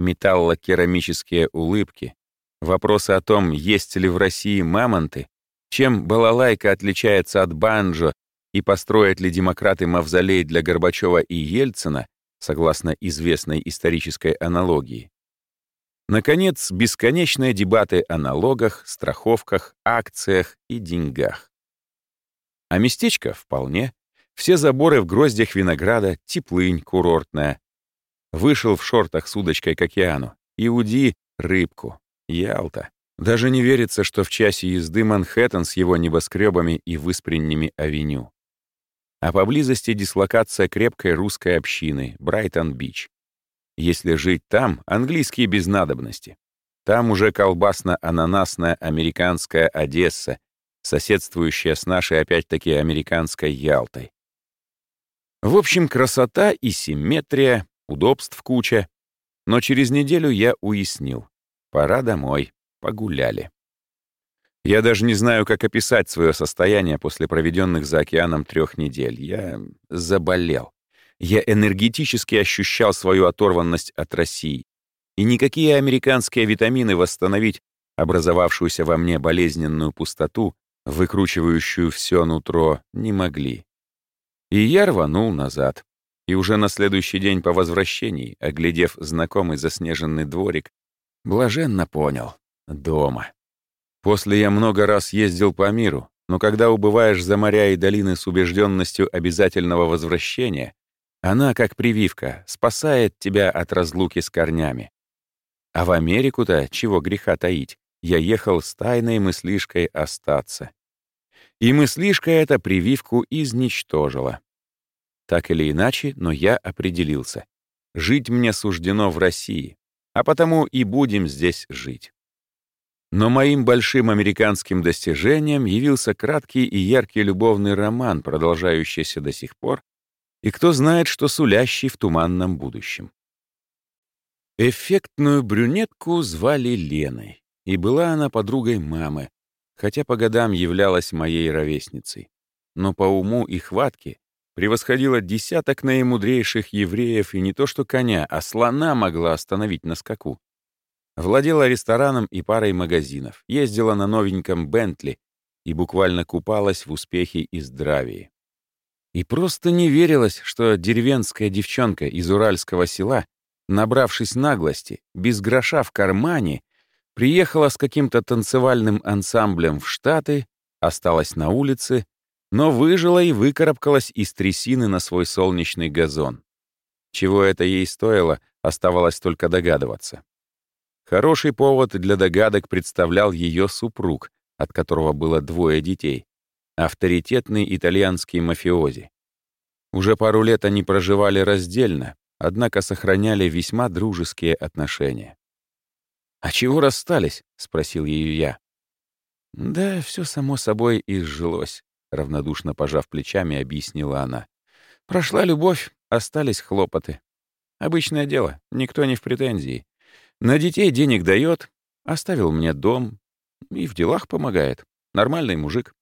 Металлокерамические улыбки. Вопросы о том, есть ли в России мамонты, чем балалайка отличается от банджо и построят ли демократы мавзолей для Горбачева и Ельцина, согласно известной исторической аналогии. Наконец, бесконечные дебаты о налогах, страховках, акциях и деньгах. А местечко вполне все заборы в гроздях винограда, теплынь курортная. Вышел в шортах с удочкой к океану. Иуди — рыбку. Ялта. Даже не верится, что в часе езды Манхэттен с его небоскребами и выспренними авеню. А поблизости дислокация крепкой русской общины, Брайтон-Бич. Если жить там, английские без надобности. Там уже колбасно-ананасная американская Одесса, соседствующая с нашей опять-таки американской Ялтой. В общем, красота и симметрия, удобств куча. Но через неделю я уяснил. Пора домой. Погуляли. Я даже не знаю, как описать свое состояние после проведенных за океаном трех недель. Я заболел. Я энергетически ощущал свою оторванность от России. И никакие американские витамины восстановить образовавшуюся во мне болезненную пустоту, выкручивающую все нутро, не могли. И я рванул назад. И уже на следующий день по возвращении, оглядев знакомый заснеженный дворик, блаженно понял — дома. После я много раз ездил по миру, но когда убываешь за моря и долины с убежденностью обязательного возвращения, она, как прививка, спасает тебя от разлуки с корнями. А в Америку-то, чего греха таить, я ехал с тайной мыслишкой остаться. И мыслишка эта прививку изничтожила. Так или иначе, но я определился. Жить мне суждено в России, а потому и будем здесь жить. Но моим большим американским достижением явился краткий и яркий любовный роман, продолжающийся до сих пор, и кто знает, что сулящий в туманном будущем. Эффектную брюнетку звали Леной, и была она подругой мамы, хотя по годам являлась моей ровесницей. Но по уму и хватке превосходила десяток наимудрейших евреев и не то что коня, а слона могла остановить на скаку. Владела рестораном и парой магазинов, ездила на новеньком Бентли и буквально купалась в успехе и здравии. И просто не верилось, что деревенская девчонка из уральского села, набравшись наглости, без гроша в кармане, приехала с каким-то танцевальным ансамблем в Штаты, осталась на улице, но выжила и выкарабкалась из трясины на свой солнечный газон. Чего это ей стоило, оставалось только догадываться. Хороший повод для догадок представлял ее супруг, от которого было двое детей, авторитетный итальянский мафиози. Уже пару лет они проживали раздельно, однако сохраняли весьма дружеские отношения. «А чего расстались?» — спросил ее я. «Да, все само собой изжилось», — равнодушно пожав плечами, объяснила она. «Прошла любовь, остались хлопоты. Обычное дело, никто не в претензии. На детей денег дает, оставил мне дом и в делах помогает. Нормальный мужик.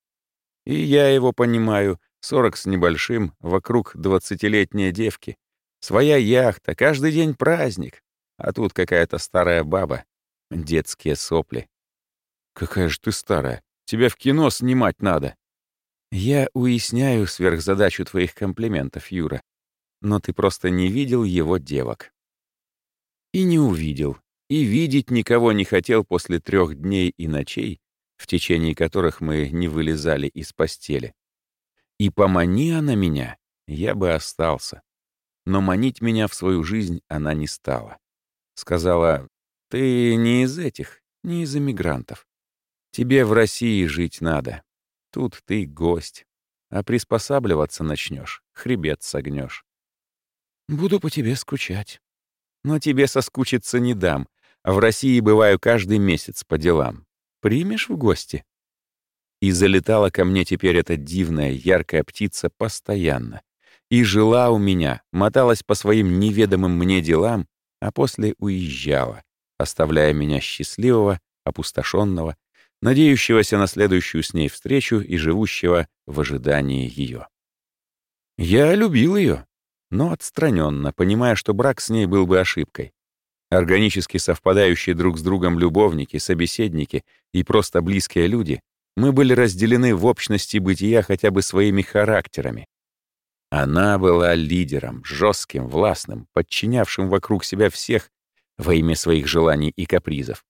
И я его понимаю, сорок с небольшим, вокруг двадцатилетние девки. Своя яхта, каждый день праздник. А тут какая-то старая баба. Детские сопли. Какая же ты старая. Тебя в кино снимать надо. Я уясняю сверхзадачу твоих комплиментов, Юра. Но ты просто не видел его девок. И не увидел, и видеть никого не хотел после трех дней и ночей, в течение которых мы не вылезали из постели. И помани она меня, я бы остался. Но манить меня в свою жизнь она не стала. Сказала, ты не из этих, не из эмигрантов. Тебе в России жить надо. Тут ты гость. А приспосабливаться начнешь, хребет согнешь. Буду по тебе скучать. Но тебе соскучиться не дам, в России бываю каждый месяц по делам. Примешь в гости?» И залетала ко мне теперь эта дивная, яркая птица постоянно. И жила у меня, моталась по своим неведомым мне делам, а после уезжала, оставляя меня счастливого, опустошенного, надеющегося на следующую с ней встречу и живущего в ожидании ее. Я любил ее, но отстраненно, понимая, что брак с ней был бы ошибкой. Органически совпадающие друг с другом любовники, собеседники и просто близкие люди, мы были разделены в общности бытия хотя бы своими характерами. Она была лидером, жестким, властным, подчинявшим вокруг себя всех во имя своих желаний и капризов.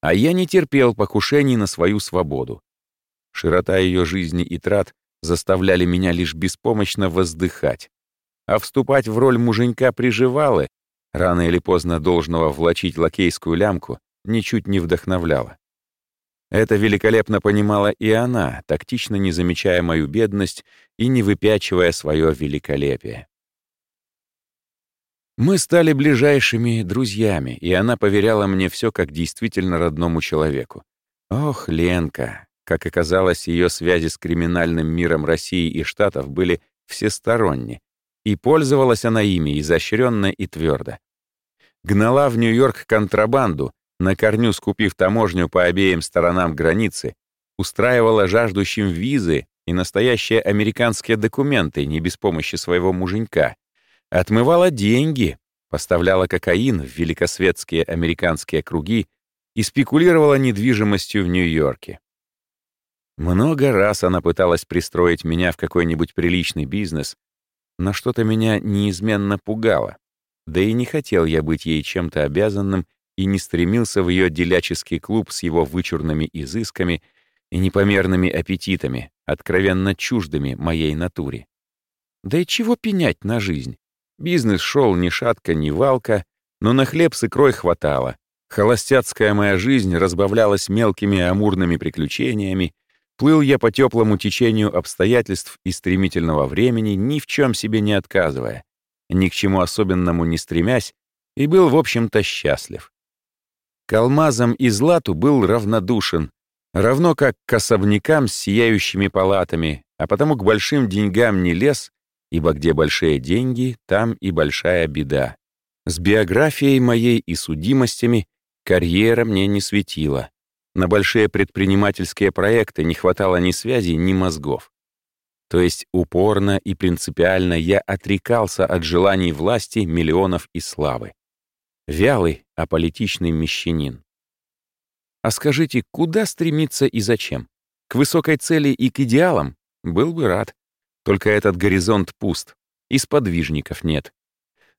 А я не терпел покушений на свою свободу. Широта ее жизни и трат заставляли меня лишь беспомощно воздыхать. А вступать в роль муженька приживалы рано или поздно должного влачить лакейскую лямку, ничуть не вдохновляла. Это великолепно понимала и она, тактично не замечая мою бедность и не выпячивая свое великолепие. Мы стали ближайшими друзьями, и она поверяла мне все как действительно родному человеку. Ох, Ленка! Как оказалось, ее связи с криминальным миром России и Штатов были всесторонни, и пользовалась она ими изощренно и твердо. Гнала в Нью-Йорк контрабанду, на корню скупив таможню по обеим сторонам границы, устраивала жаждущим визы и настоящие американские документы не без помощи своего муженька, отмывала деньги, поставляла кокаин в великосветские американские круги и спекулировала недвижимостью в Нью-Йорке. Много раз она пыталась пристроить меня в какой-нибудь приличный бизнес, но что-то меня неизменно пугало. Да и не хотел я быть ей чем-то обязанным и не стремился в ее деляческий клуб с его вычурными изысками и непомерными аппетитами, откровенно чуждыми моей натуре. Да и чего пенять на жизнь? Бизнес шел ни шатка, ни валка, но на хлеб с икрой хватало. Холостяцкая моя жизнь разбавлялась мелкими амурными приключениями, Плыл я по теплому течению обстоятельств и стремительного времени, ни в чем себе не отказывая, ни к чему особенному не стремясь, и был, в общем-то, счастлив. К алмазам и злату был равнодушен, равно как к особнякам с сияющими палатами, а потому к большим деньгам не лез, ибо где большие деньги, там и большая беда. С биографией моей и судимостями карьера мне не светила. На большие предпринимательские проекты не хватало ни связей, ни мозгов. То есть упорно и принципиально я отрекался от желаний власти, миллионов и славы. Вялый, аполитичный мещанин. А скажите, куда стремиться и зачем? К высокой цели и к идеалам? Был бы рад. Только этот горизонт пуст, и сподвижников нет.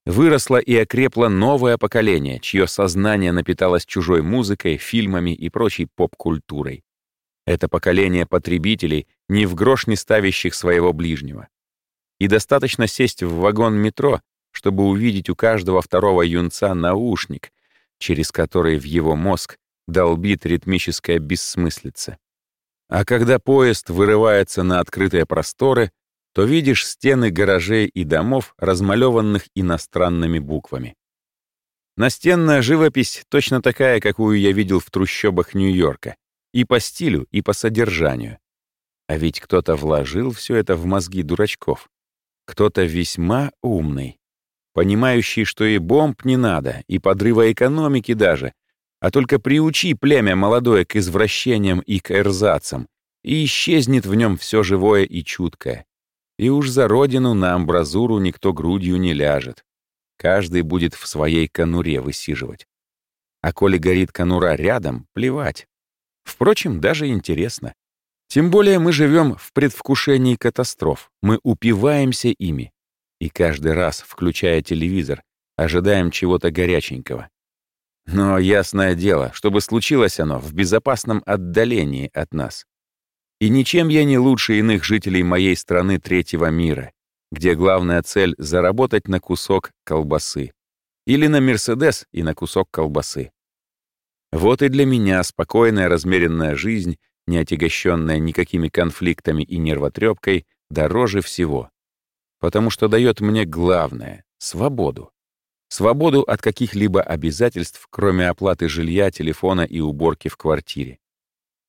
Выросло и окрепло новое поколение, чье сознание напиталось чужой музыкой, фильмами и прочей поп-культурой. Это поколение потребителей, ни в грош не ставящих своего ближнего. И достаточно сесть в вагон метро, чтобы увидеть у каждого второго юнца наушник, через который в его мозг долбит ритмическая бессмыслица. А когда поезд вырывается на открытые просторы, то видишь стены гаражей и домов, размалеванных иностранными буквами. Настенная живопись точно такая, какую я видел в трущобах Нью-Йорка. И по стилю, и по содержанию. А ведь кто-то вложил все это в мозги дурачков. Кто-то весьма умный, понимающий, что и бомб не надо, и подрыва экономики даже, а только приучи племя молодое к извращениям и к эрзацам, и исчезнет в нем все живое и чуткое. И уж за родину на амбразуру никто грудью не ляжет. Каждый будет в своей конуре высиживать. А коли горит конура рядом, плевать. Впрочем, даже интересно. Тем более мы живем в предвкушении катастроф. Мы упиваемся ими. И каждый раз, включая телевизор, ожидаем чего-то горяченького. Но ясное дело, чтобы случилось оно в безопасном отдалении от нас. И ничем я не лучше иных жителей моей страны третьего мира, где главная цель — заработать на кусок колбасы. Или на Мерседес и на кусок колбасы. Вот и для меня спокойная размеренная жизнь, не отягощенная никакими конфликтами и нервотрепкой, дороже всего. Потому что дает мне главное — свободу. Свободу от каких-либо обязательств, кроме оплаты жилья, телефона и уборки в квартире.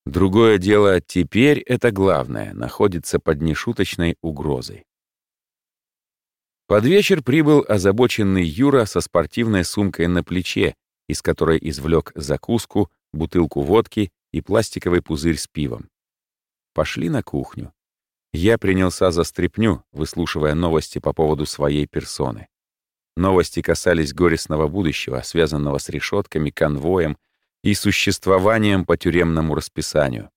Другое дело, теперь это главное находится под нешуточной угрозой. Под вечер прибыл озабоченный Юра со спортивной сумкой на плече, из которой извлек закуску, бутылку водки и пластиковый пузырь с пивом. Пошли на кухню. Я принялся за стряпню, выслушивая новости по поводу своей персоны. Новости касались горестного будущего, связанного с решетками, конвоем и существованием по тюремному расписанию.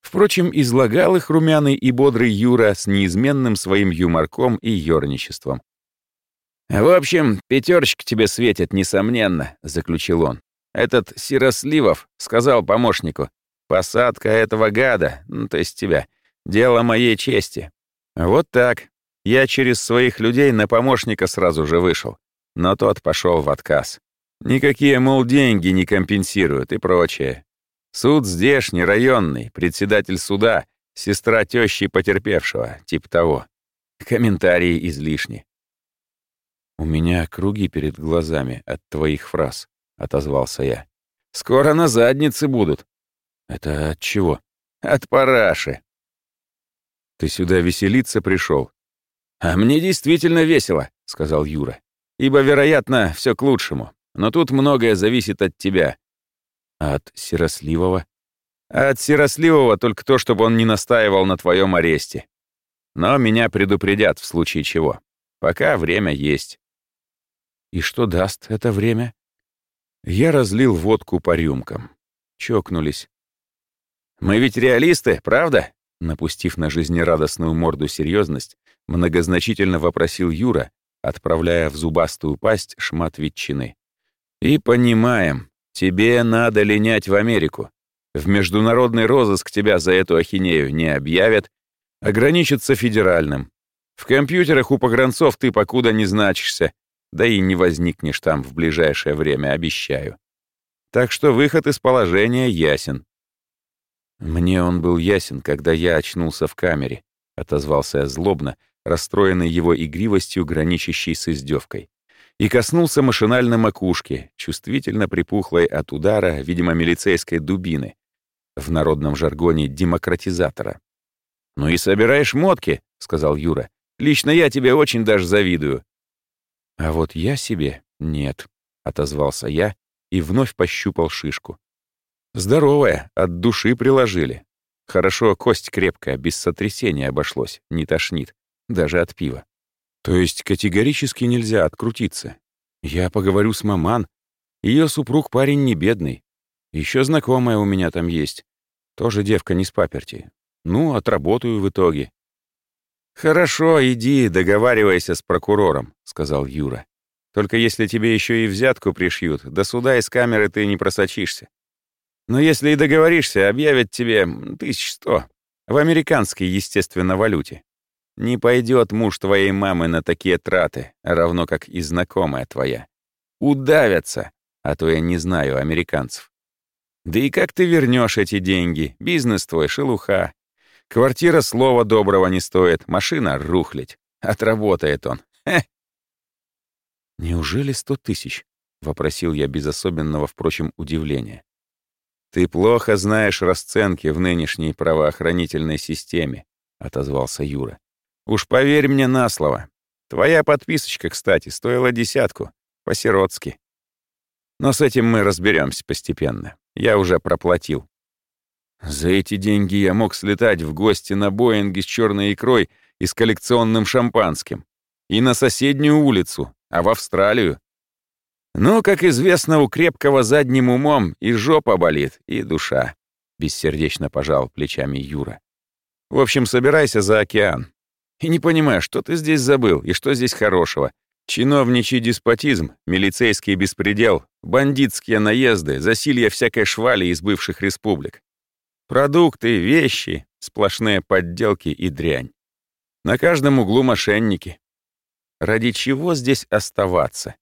Впрочем, излагал их румяный и бодрый Юра с неизменным своим юморком и ёрничеством. «В общем, пятерочка тебе светит, несомненно», — заключил он. «Этот Сиросливов сказал помощнику, посадка этого гада, ну, то есть тебя, дело моей чести. Вот так. Я через своих людей на помощника сразу же вышел, но тот пошел в отказ. Никакие, мол, деньги не компенсируют и прочее. Суд здешний, районный, председатель суда, сестра тещи потерпевшего, типа того. Комментарии излишни. «У меня круги перед глазами от твоих фраз», — отозвался я. «Скоро на заднице будут». «Это от чего?» «От параши». «Ты сюда веселиться пришел?» «А мне действительно весело», — сказал Юра. «Ибо, вероятно, все к лучшему. Но тут многое зависит от тебя. От Сиросливого? А от Сиросливого только то, чтобы он не настаивал на твоем аресте. Но меня предупредят в случае чего. Пока время есть. И что даст это время? Я разлил водку по рюмкам. Чокнулись. «Мы ведь реалисты, правда?» Напустив на жизнерадостную морду серьезность, многозначительно вопросил Юра, отправляя в зубастую пасть шмат ветчины. И понимаем, тебе надо линять в Америку. В международный розыск тебя за эту ахинею не объявят, ограничатся федеральным. В компьютерах у погранцов ты покуда не значишься, да и не возникнешь там в ближайшее время, обещаю. Так что выход из положения ясен. Мне он был ясен, когда я очнулся в камере, отозвался я злобно, расстроенный его игривостью, граничащей с издевкой и коснулся машинально макушки, чувствительно припухлой от удара, видимо, милицейской дубины, в народном жаргоне демократизатора. «Ну и собираешь мотки», — сказал Юра. «Лично я тебе очень даже завидую». «А вот я себе нет», — отозвался я и вновь пощупал шишку. «Здоровая, от души приложили. Хорошо, кость крепкая, без сотрясения обошлось, не тошнит, даже от пива. То есть категорически нельзя открутиться. Я поговорю с маман. Ее супруг парень не бедный. Еще знакомая у меня там есть. Тоже девка не с паперти. Ну, отработаю в итоге. «Хорошо, иди, договаривайся с прокурором», — сказал Юра. «Только если тебе еще и взятку пришьют, до суда из камеры ты не просочишься. Но если и договоришься, объявят тебе тысяч сто. В американской, естественно, валюте. Не пойдет муж твоей мамы на такие траты, равно как и знакомая твоя. Удавятся, а то я не знаю американцев. Да и как ты вернешь эти деньги? Бизнес твой, шелуха. Квартира слова доброго не стоит, машина — рухлить. Отработает он. Хе. «Неужели сто тысяч?» — вопросил я без особенного, впрочем, удивления. «Ты плохо знаешь расценки в нынешней правоохранительной системе», — отозвался Юра. «Уж поверь мне на слово. Твоя подписочка, кстати, стоила десятку, по-сиротски. Но с этим мы разберемся постепенно. Я уже проплатил. За эти деньги я мог слетать в гости на Боинге с черной икрой и с коллекционным шампанским. И на соседнюю улицу, а в Австралию. Но, как известно, у крепкого задним умом и жопа болит, и душа. Бессердечно пожал плечами Юра. В общем, собирайся за океан. И не понимаю, что ты здесь забыл и что здесь хорошего. Чиновничий деспотизм, милицейский беспредел, бандитские наезды, засилье всякой швали из бывших республик. Продукты, вещи, сплошные подделки и дрянь. На каждом углу мошенники. Ради чего здесь оставаться?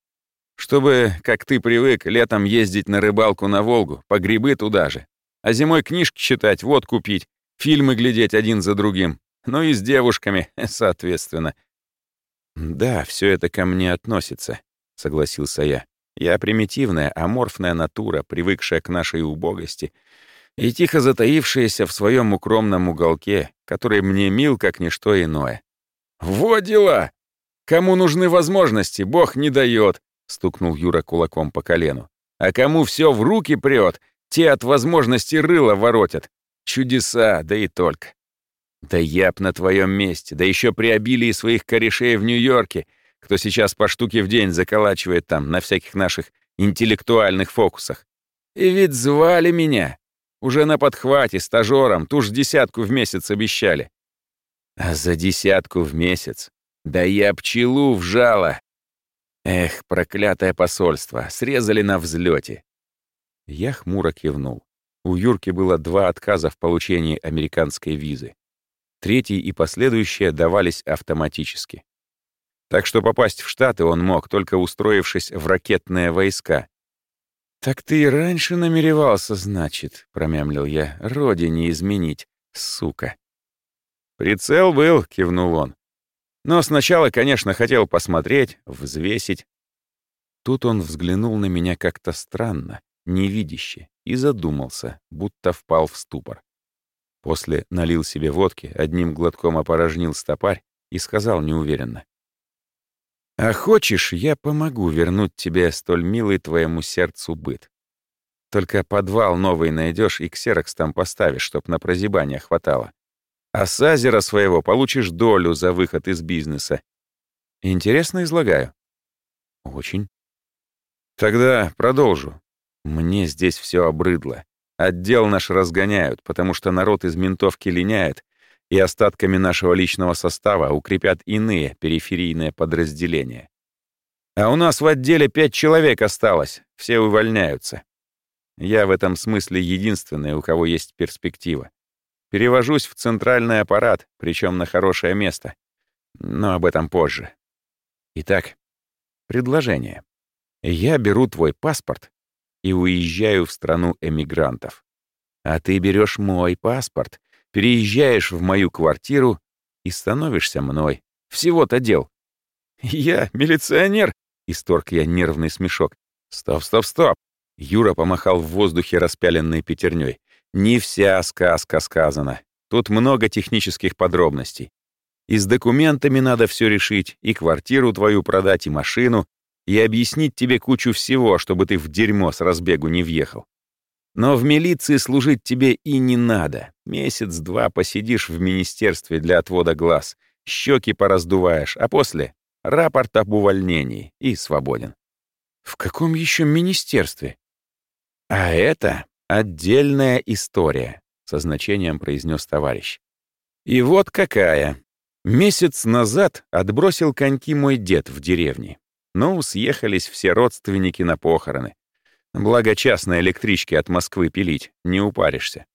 Чтобы, как ты привык, летом ездить на рыбалку на Волгу, по грибы туда же. А зимой книжки читать, водку пить, фильмы глядеть один за другим. Ну и с девушками, соответственно. Да, все это ко мне относится, согласился я. Я примитивная, аморфная натура, привыкшая к нашей убогости — и тихо затаившаяся в своем укромном уголке, который мне мил, как ничто иное. «Во дела! Кому нужны возможности, Бог не дает!» — стукнул Юра кулаком по колену. «А кому все в руки прет, те от возможности рыла воротят. Чудеса, да и только. Да я б на твоем месте, да еще при обилии своих корешей в Нью-Йорке, кто сейчас по штуке в день заколачивает там на всяких наших интеллектуальных фокусах. И ведь звали меня, уже на подхвате, стажером, ту ж десятку в месяц обещали. А за десятку в месяц? Да я пчелу вжала. Эх, проклятое посольство, срезали на взлете. Я хмуро кивнул. У Юрки было два отказа в получении американской визы. Третий и последующие давались автоматически. Так что попасть в Штаты он мог, только устроившись в ракетные войска, «Так ты и раньше намеревался, значит», — промямлил я, — «родине изменить, сука». «Прицел был», — кивнул он. «Но сначала, конечно, хотел посмотреть, взвесить». Тут он взглянул на меня как-то странно, невидяще, и задумался, будто впал в ступор. После налил себе водки, одним глотком опорожнил стопарь и сказал неуверенно. А хочешь, я помогу вернуть тебе столь милый твоему сердцу быт. Только подвал новый найдешь и ксерокс там поставишь, чтоб на прозябание хватало. А с азера своего получишь долю за выход из бизнеса. Интересно излагаю? Очень. Тогда продолжу. Мне здесь все обрыдло. Отдел наш разгоняют, потому что народ из ментовки линяет, и остатками нашего личного состава укрепят иные периферийные подразделения. А у нас в отделе пять человек осталось, все увольняются. Я в этом смысле единственный, у кого есть перспектива. Перевожусь в центральный аппарат, причем на хорошее место. Но об этом позже. Итак, предложение. Я беру твой паспорт и уезжаю в страну эмигрантов. А ты берешь мой паспорт переезжаешь в мою квартиру и становишься мной. Всего-то дел. Я милиционер, исторг я нервный смешок. Стоп, стоп, стоп. Юра помахал в воздухе распяленной пятерней. Не вся сказка сказана. Тут много технических подробностей. И с документами надо все решить, и квартиру твою продать, и машину, и объяснить тебе кучу всего, чтобы ты в дерьмо с разбегу не въехал. Но в милиции служить тебе и не надо. Месяц-два посидишь в министерстве для отвода глаз, щеки пораздуваешь, а после — рапорт об увольнении и свободен. В каком еще министерстве? А это отдельная история, со значением произнес товарищ. И вот какая. Месяц назад отбросил коньки мой дед в деревне. Ну, съехались все родственники на похороны. Благо частной электрички от Москвы пилить, не упаришься.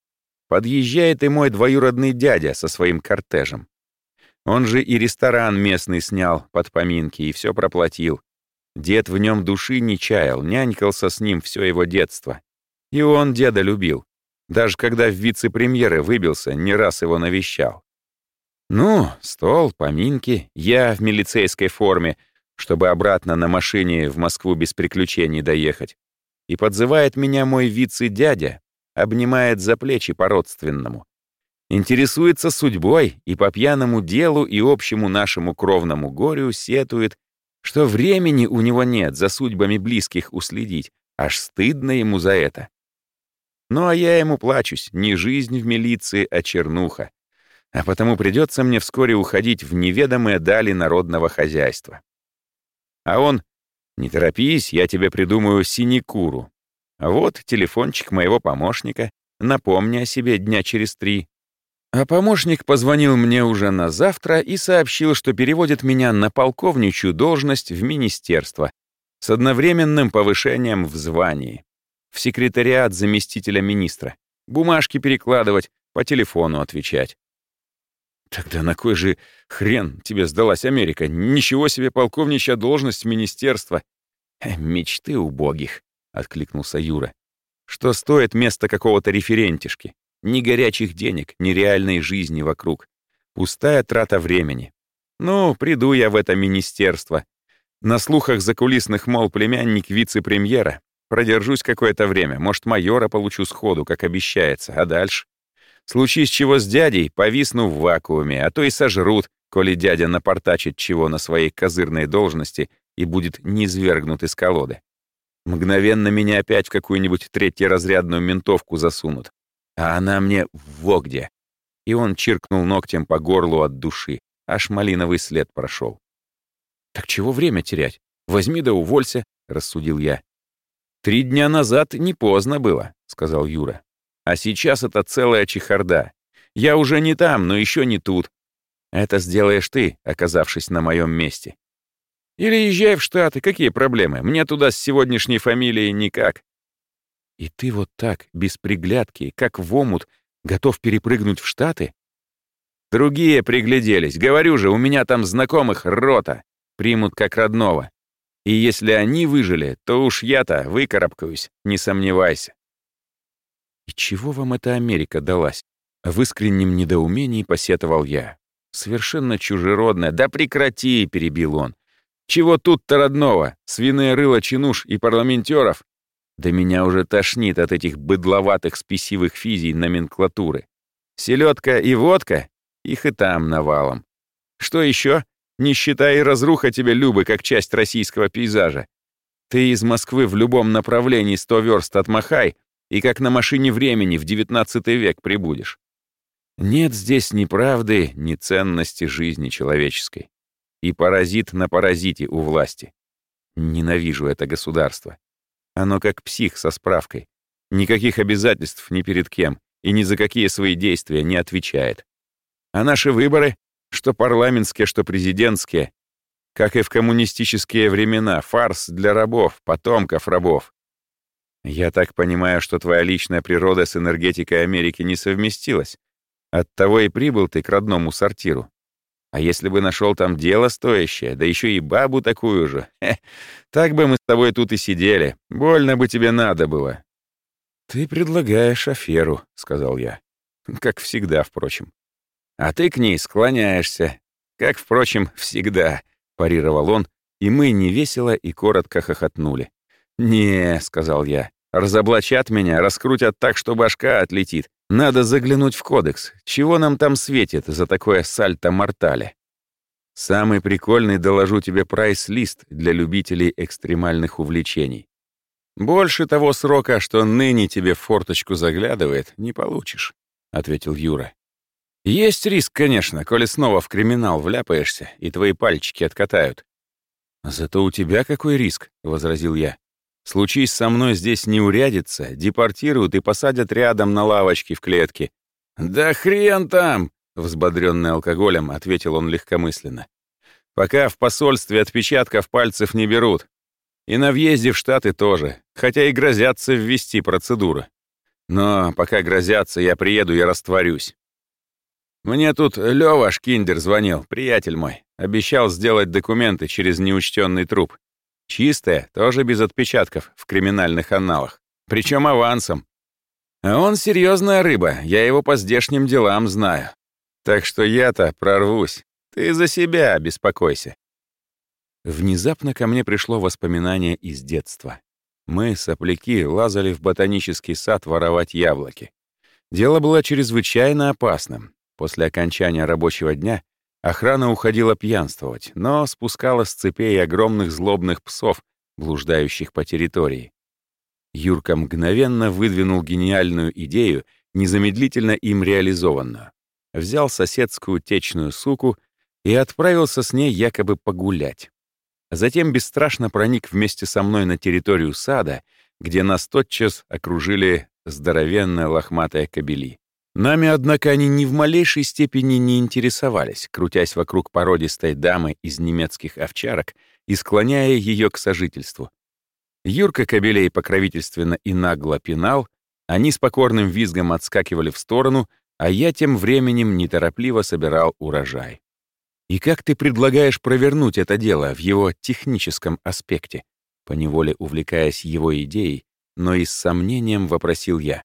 Подъезжает и мой двоюродный дядя со своим кортежем. Он же и ресторан местный снял под поминки и все проплатил. Дед в нем души не чаял, нянькался с ним все его детство. И он деда любил. Даже когда в вице-премьеры выбился, не раз его навещал. Ну, стол, поминки, я в милицейской форме, чтобы обратно на машине в Москву без приключений доехать. И подзывает меня мой вице-дядя, обнимает за плечи по-родственному. Интересуется судьбой и по пьяному делу и общему нашему кровному горю сетует, что времени у него нет за судьбами близких уследить, аж стыдно ему за это. Ну а я ему плачусь, не жизнь в милиции, а чернуха. А потому придется мне вскоре уходить в неведомые дали народного хозяйства. А он, не торопись, я тебе придумаю синекуру. Вот телефончик моего помощника, напомни о себе дня через три. А помощник позвонил мне уже на завтра и сообщил, что переводит меня на полковничью должность в министерство с одновременным повышением в звании. В секретариат заместителя министра. Бумажки перекладывать, по телефону отвечать. Тогда на кой же хрен тебе сдалась Америка? Ничего себе полковничья должность министерства. «Э, мечты убогих, — откликнулся Юра. Что стоит место какого-то референтишки? Ни горячих денег, ни реальной жизни вокруг. Пустая трата времени. Ну, приду я в это министерство. На слухах закулисных, мол, племянник вице-премьера. Продержусь какое-то время, может, майора получу сходу, как обещается, а дальше? Случись чего с дядей, повисну в вакууме, а то и сожрут, коли дядя напортачит чего на своей козырной должности и будет низвергнут из колоды. Мгновенно меня опять в какую-нибудь третьеразрядную ментовку засунут. А она мне во где. И он чиркнул ногтем по горлу от души, аж малиновый след прошел. «Так чего время терять? Возьми да уволься», — рассудил я. «Три дня назад не поздно было», — сказал Юра. «А сейчас это целая чехарда. Я уже не там, но еще не тут. Это сделаешь ты, оказавшись на моем месте. Или езжай в Штаты, какие проблемы? Мне туда с сегодняшней фамилией никак. И ты вот так, без приглядки, как в омут, готов перепрыгнуть в Штаты? Другие пригляделись. Говорю же, у меня там знакомых рота. Примут как родного. И если они выжили, то уж я-то выкарабкаюсь, не сомневайся. И чего вам эта Америка далась? В искреннем недоумении посетовал я. Совершенно чужеродная. Да прекрати, перебил он. Чего тут-то родного? Свиное рыло чинуш и парламентеров? Да меня уже тошнит от этих быдловатых спесивых физий номенклатуры. Селедка и водка? Их и там навалом. Что еще? Нищета и разруха тебе любы, как часть российского пейзажа. Ты из Москвы в любом направлении сто верст отмахай, и как на машине времени в девятнадцатый век прибудешь. Нет здесь ни правды, ни ценности жизни человеческой. И паразит на паразите у власти. Ненавижу это государство. Оно как псих со справкой. Никаких обязательств ни перед кем и ни за какие свои действия не отвечает. А наши выборы, что парламентские, что президентские, как и в коммунистические времена, фарс для рабов, потомков рабов. Я так понимаю, что твоя личная природа с энергетикой Америки не совместилась. Оттого и прибыл ты к родному сортиру. А если бы нашел там дело стоящее, да еще и бабу такую же, хе, так бы мы с тобой тут и сидели. Больно бы тебе надо было. Ты предлагаешь аферу, сказал я. Как всегда, впрочем. А ты к ней склоняешься. Как, впрочем, всегда, парировал он, и мы невесело и коротко хохотнули. «Не», — сказал я, — «разоблачат меня, раскрутят так, что башка отлетит, надо заглянуть в кодекс. Чего нам там светит за такое сальто-мортале? Самый прикольный, доложу тебе, прайс-лист для любителей экстремальных увлечений. Больше того срока, что ныне тебе в форточку заглядывает, не получишь, — ответил Юра. Есть риск, конечно, коли снова в криминал вляпаешься, и твои пальчики откатают. Зато у тебя какой риск, — возразил я. Случись со мной здесь не урядится, депортируют и посадят рядом на лавочке в клетке. Да хрен там, — взбодрённый алкоголем, ответил он легкомысленно. Пока в посольстве отпечатков пальцев не берут. И на въезде в Штаты тоже, хотя и грозятся ввести процедуру. Но пока грозятся, я приеду и растворюсь. Мне тут Лёва Шкиндер звонил, приятель мой. Обещал сделать документы через неучтенный труп. Чистое, тоже без отпечатков, в криминальных анналах. Причем авансом. А он серьезная рыба, я его по здешним делам знаю. Так что я-то прорвусь. Ты за себя беспокойся. Внезапно ко мне пришло воспоминание из детства. Мы, сопляки, лазали в ботанический сад воровать яблоки. Дело было чрезвычайно опасным. После окончания рабочего дня охрана уходила пьянствовать, но спускала с цепей огромных злобных псов, блуждающих по территории. Юрка мгновенно выдвинул гениальную идею, незамедлительно им реализованную. Взял соседскую течную суку и отправился с ней якобы погулять. Затем бесстрашно проник вместе со мной на территорию сада, где нас тотчас окружили здоровенные лохматые кобели. Нами, однако, они ни в малейшей степени не интересовались, крутясь вокруг породистой дамы из немецких овчарок и склоняя ее к сожительству. Юрка кобелей покровительственно и нагло пинал, они с покорным визгом отскакивали в сторону, а я тем временем неторопливо собирал урожай. И как ты предлагаешь провернуть это дело в его техническом аспекте? Поневоле увлекаясь его идеей, но и с сомнением вопросил я.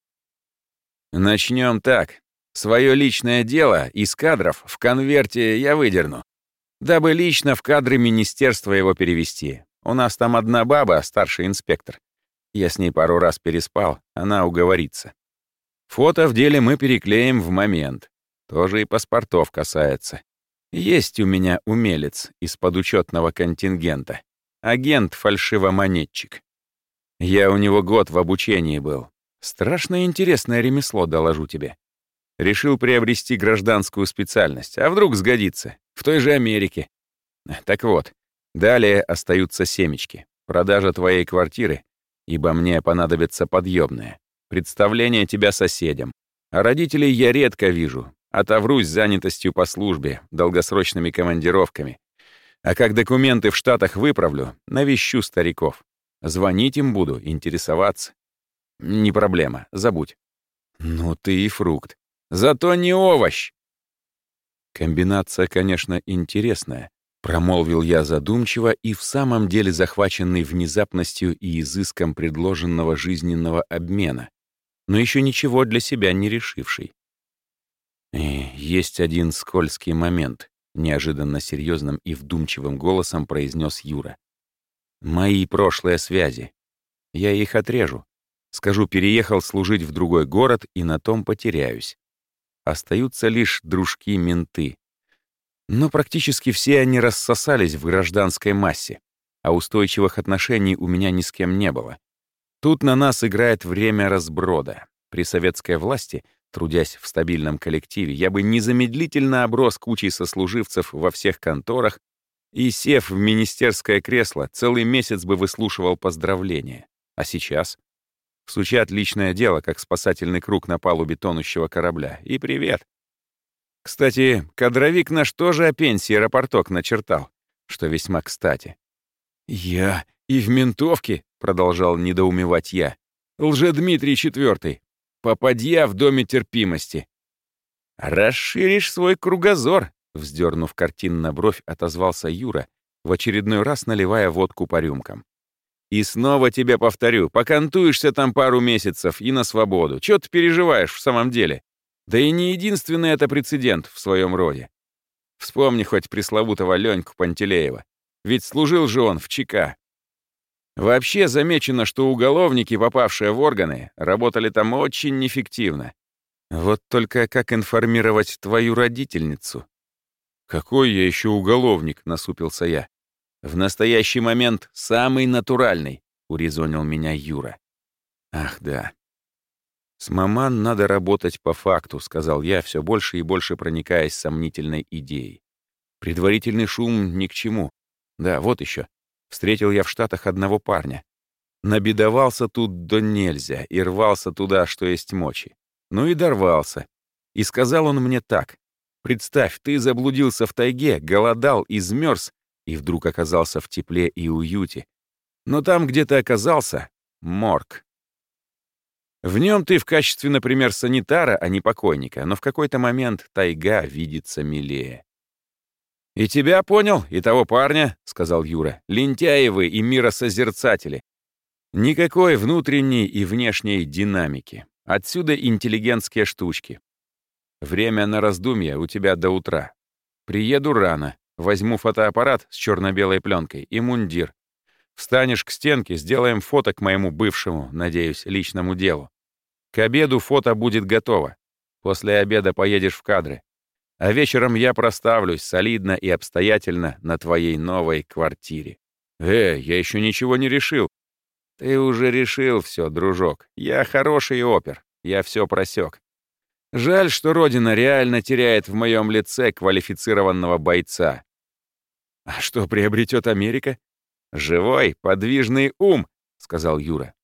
Начнем так. Свое личное дело из кадров в конверте я выдерну, дабы лично в кадры министерства его перевести. У нас там одна баба, старший инспектор. Я с ней пару раз переспал, она уговорится. Фото в деле мы переклеим в момент. Тоже и паспортов касается. Есть у меня умелец из подучетного контингента. Агент-фальшивомонетчик. Я у него год в обучении был. Страшно интересное ремесло, доложу тебе. Решил приобрести гражданскую специальность. А вдруг сгодится? В той же Америке. Так вот, далее остаются семечки. Продажа твоей квартиры, ибо мне понадобится подъемная. Представление тебя соседям. А родителей я редко вижу, Отоврусь занятостью по службе, долгосрочными командировками. А как документы в Штатах выправлю, навещу стариков. Звонить им буду, интересоваться. Не проблема, забудь. Ну ты и фрукт. Зато не овощ. Комбинация, конечно, интересная, промолвил я задумчиво и в самом деле захваченный внезапностью и изыском предложенного жизненного обмена, но еще ничего для себя не решивший. И есть один скользкий момент, неожиданно серьезным и вдумчивым голосом произнес Юра. Мои прошлые связи. Я их отрежу. Скажу, переехал служить в другой город и на том потеряюсь. Остаются лишь дружки-менты. Но практически все они рассосались в гражданской массе, а устойчивых отношений у меня ни с кем не было. Тут на нас играет время разброда. При советской власти — Трудясь в стабильном коллективе, я бы незамедлительно оброс кучей сослуживцев во всех конторах и, сев в министерское кресло, целый месяц бы выслушивал поздравления. А сейчас? Сучат личное дело, как спасательный круг на палубе тонущего корабля. И привет. Кстати, кадровик наш тоже о пенсии рапорток начертал, что весьма кстати. «Я и в ментовке», — продолжал недоумевать я. «Лже-Дмитрий Четвертый, Попадья в доме терпимости. «Расширишь свой кругозор», — вздернув картин на бровь, отозвался Юра, в очередной раз наливая водку по рюмкам. «И снова тебе повторю, покантуешься там пару месяцев и на свободу. Чё ты переживаешь в самом деле? Да и не единственный это прецедент в своем роде. Вспомни хоть пресловутого Леньку Пантелеева. Ведь служил же он в ЧК. Вообще замечено, что уголовники, попавшие в органы, работали там очень эффективно. Вот только как информировать твою родительницу? Какой я еще уголовник, насупился я. В настоящий момент самый натуральный. — урезонил меня Юра. «Ах, да. С маман надо работать по факту», — сказал я, все больше и больше проникаясь сомнительной идеей. «Предварительный шум ни к чему. Да, вот еще. Встретил я в Штатах одного парня. Набедовался тут до нельзя и рвался туда, что есть мочи. Ну и дорвался. И сказал он мне так. «Представь, ты заблудился в тайге, голодал, измерз, и вдруг оказался в тепле и уюте. Но там, где ты оказался, морг. В нем ты в качестве, например, санитара, а не покойника, но в какой-то момент тайга видится милее. «И тебя понял, и того парня», — сказал Юра, — «лентяевы и миросозерцатели. Никакой внутренней и внешней динамики. Отсюда интеллигентские штучки. Время на раздумье у тебя до утра. Приеду рано, возьму фотоаппарат с черно-белой пленкой и мундир. Встанешь к стенке, сделаем фото к моему бывшему, надеюсь, личному делу. К обеду фото будет готово. После обеда поедешь в кадры. А вечером я проставлюсь солидно и обстоятельно на твоей новой квартире. Э, я еще ничего не решил. «Ты уже решил все, дружок. Я хороший опер. Я все просек. Жаль, что Родина реально теряет в моем лице квалифицированного бойца. А что приобретет Америка? Живой, подвижный ум, сказал Юра.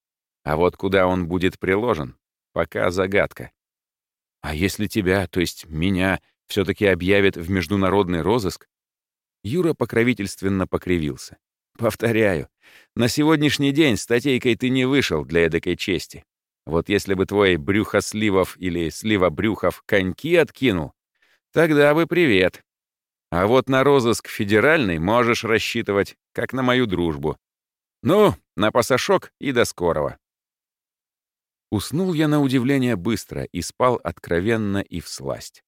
А вот куда он будет приложен, пока загадка. А если тебя, то есть меня, все-таки объявят в международный розыск? Юра покровительственно покривился. Повторяю, на сегодняшний день статейкой ты не вышел для эдакой чести. Вот если бы твой брюхосливов или сливобрюхов коньки откинул, тогда бы привет. А вот на розыск федеральный можешь рассчитывать, как на мою дружбу. Ну, на пасашок и до скорого. Уснул я на удивление быстро и спал откровенно и всласть.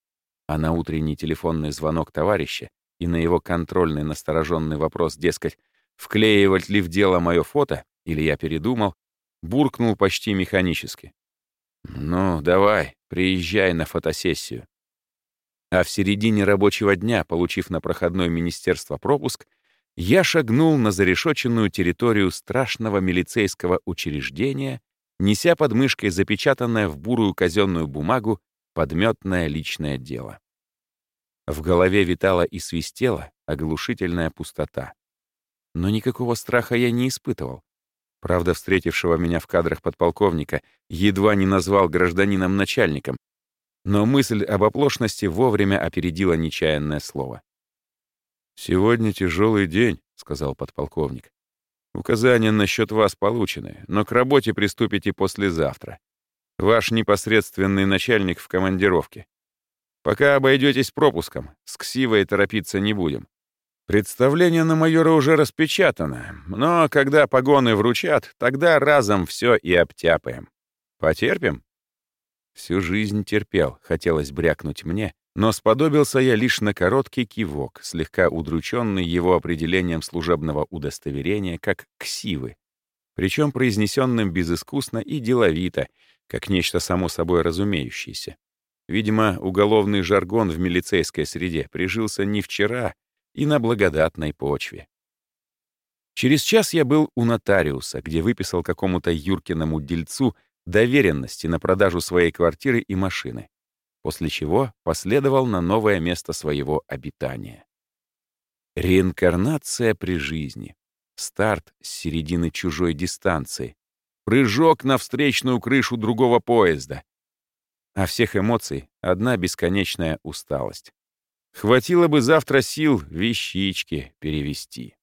А на утренний телефонный звонок товарища и на его контрольный настороженный вопрос, дескать, Вклеивать ли в дело мое фото, или я передумал, буркнул почти механически. «Ну, давай, приезжай на фотосессию». А в середине рабочего дня, получив на проходной министерство пропуск, я шагнул на зарешоченную территорию страшного милицейского учреждения, неся под мышкой запечатанное в бурую казенную бумагу подметное личное дело. В голове витала и свистела оглушительная пустота но никакого страха я не испытывал. Правда, встретившего меня в кадрах подполковника едва не назвал гражданином-начальником, но мысль об оплошности вовремя опередила нечаянное слово. «Сегодня тяжелый день», — сказал подполковник. «Указания насчет вас получены, но к работе приступите послезавтра. Ваш непосредственный начальник в командировке. Пока обойдетесь пропуском, с ксивой торопиться не будем. Представление на майора уже распечатано, но когда погоны вручат, тогда разом все и обтяпаем. Потерпим? Всю жизнь терпел, хотелось брякнуть мне, но сподобился я лишь на короткий кивок, слегка удрученный его определением служебного удостоверения как «ксивы», причем произнесенным безыскусно и деловито, как нечто само собой разумеющееся. Видимо, уголовный жаргон в милицейской среде прижился не вчера, и на благодатной почве. Через час я был у нотариуса, где выписал какому-то Юркиному дельцу доверенности на продажу своей квартиры и машины, после чего последовал на новое место своего обитания. Реинкарнация при жизни. Старт с середины чужой дистанции. Прыжок на встречную крышу другого поезда. А всех эмоций — одна бесконечная усталость. Хватило бы завтра сил вещички перевести.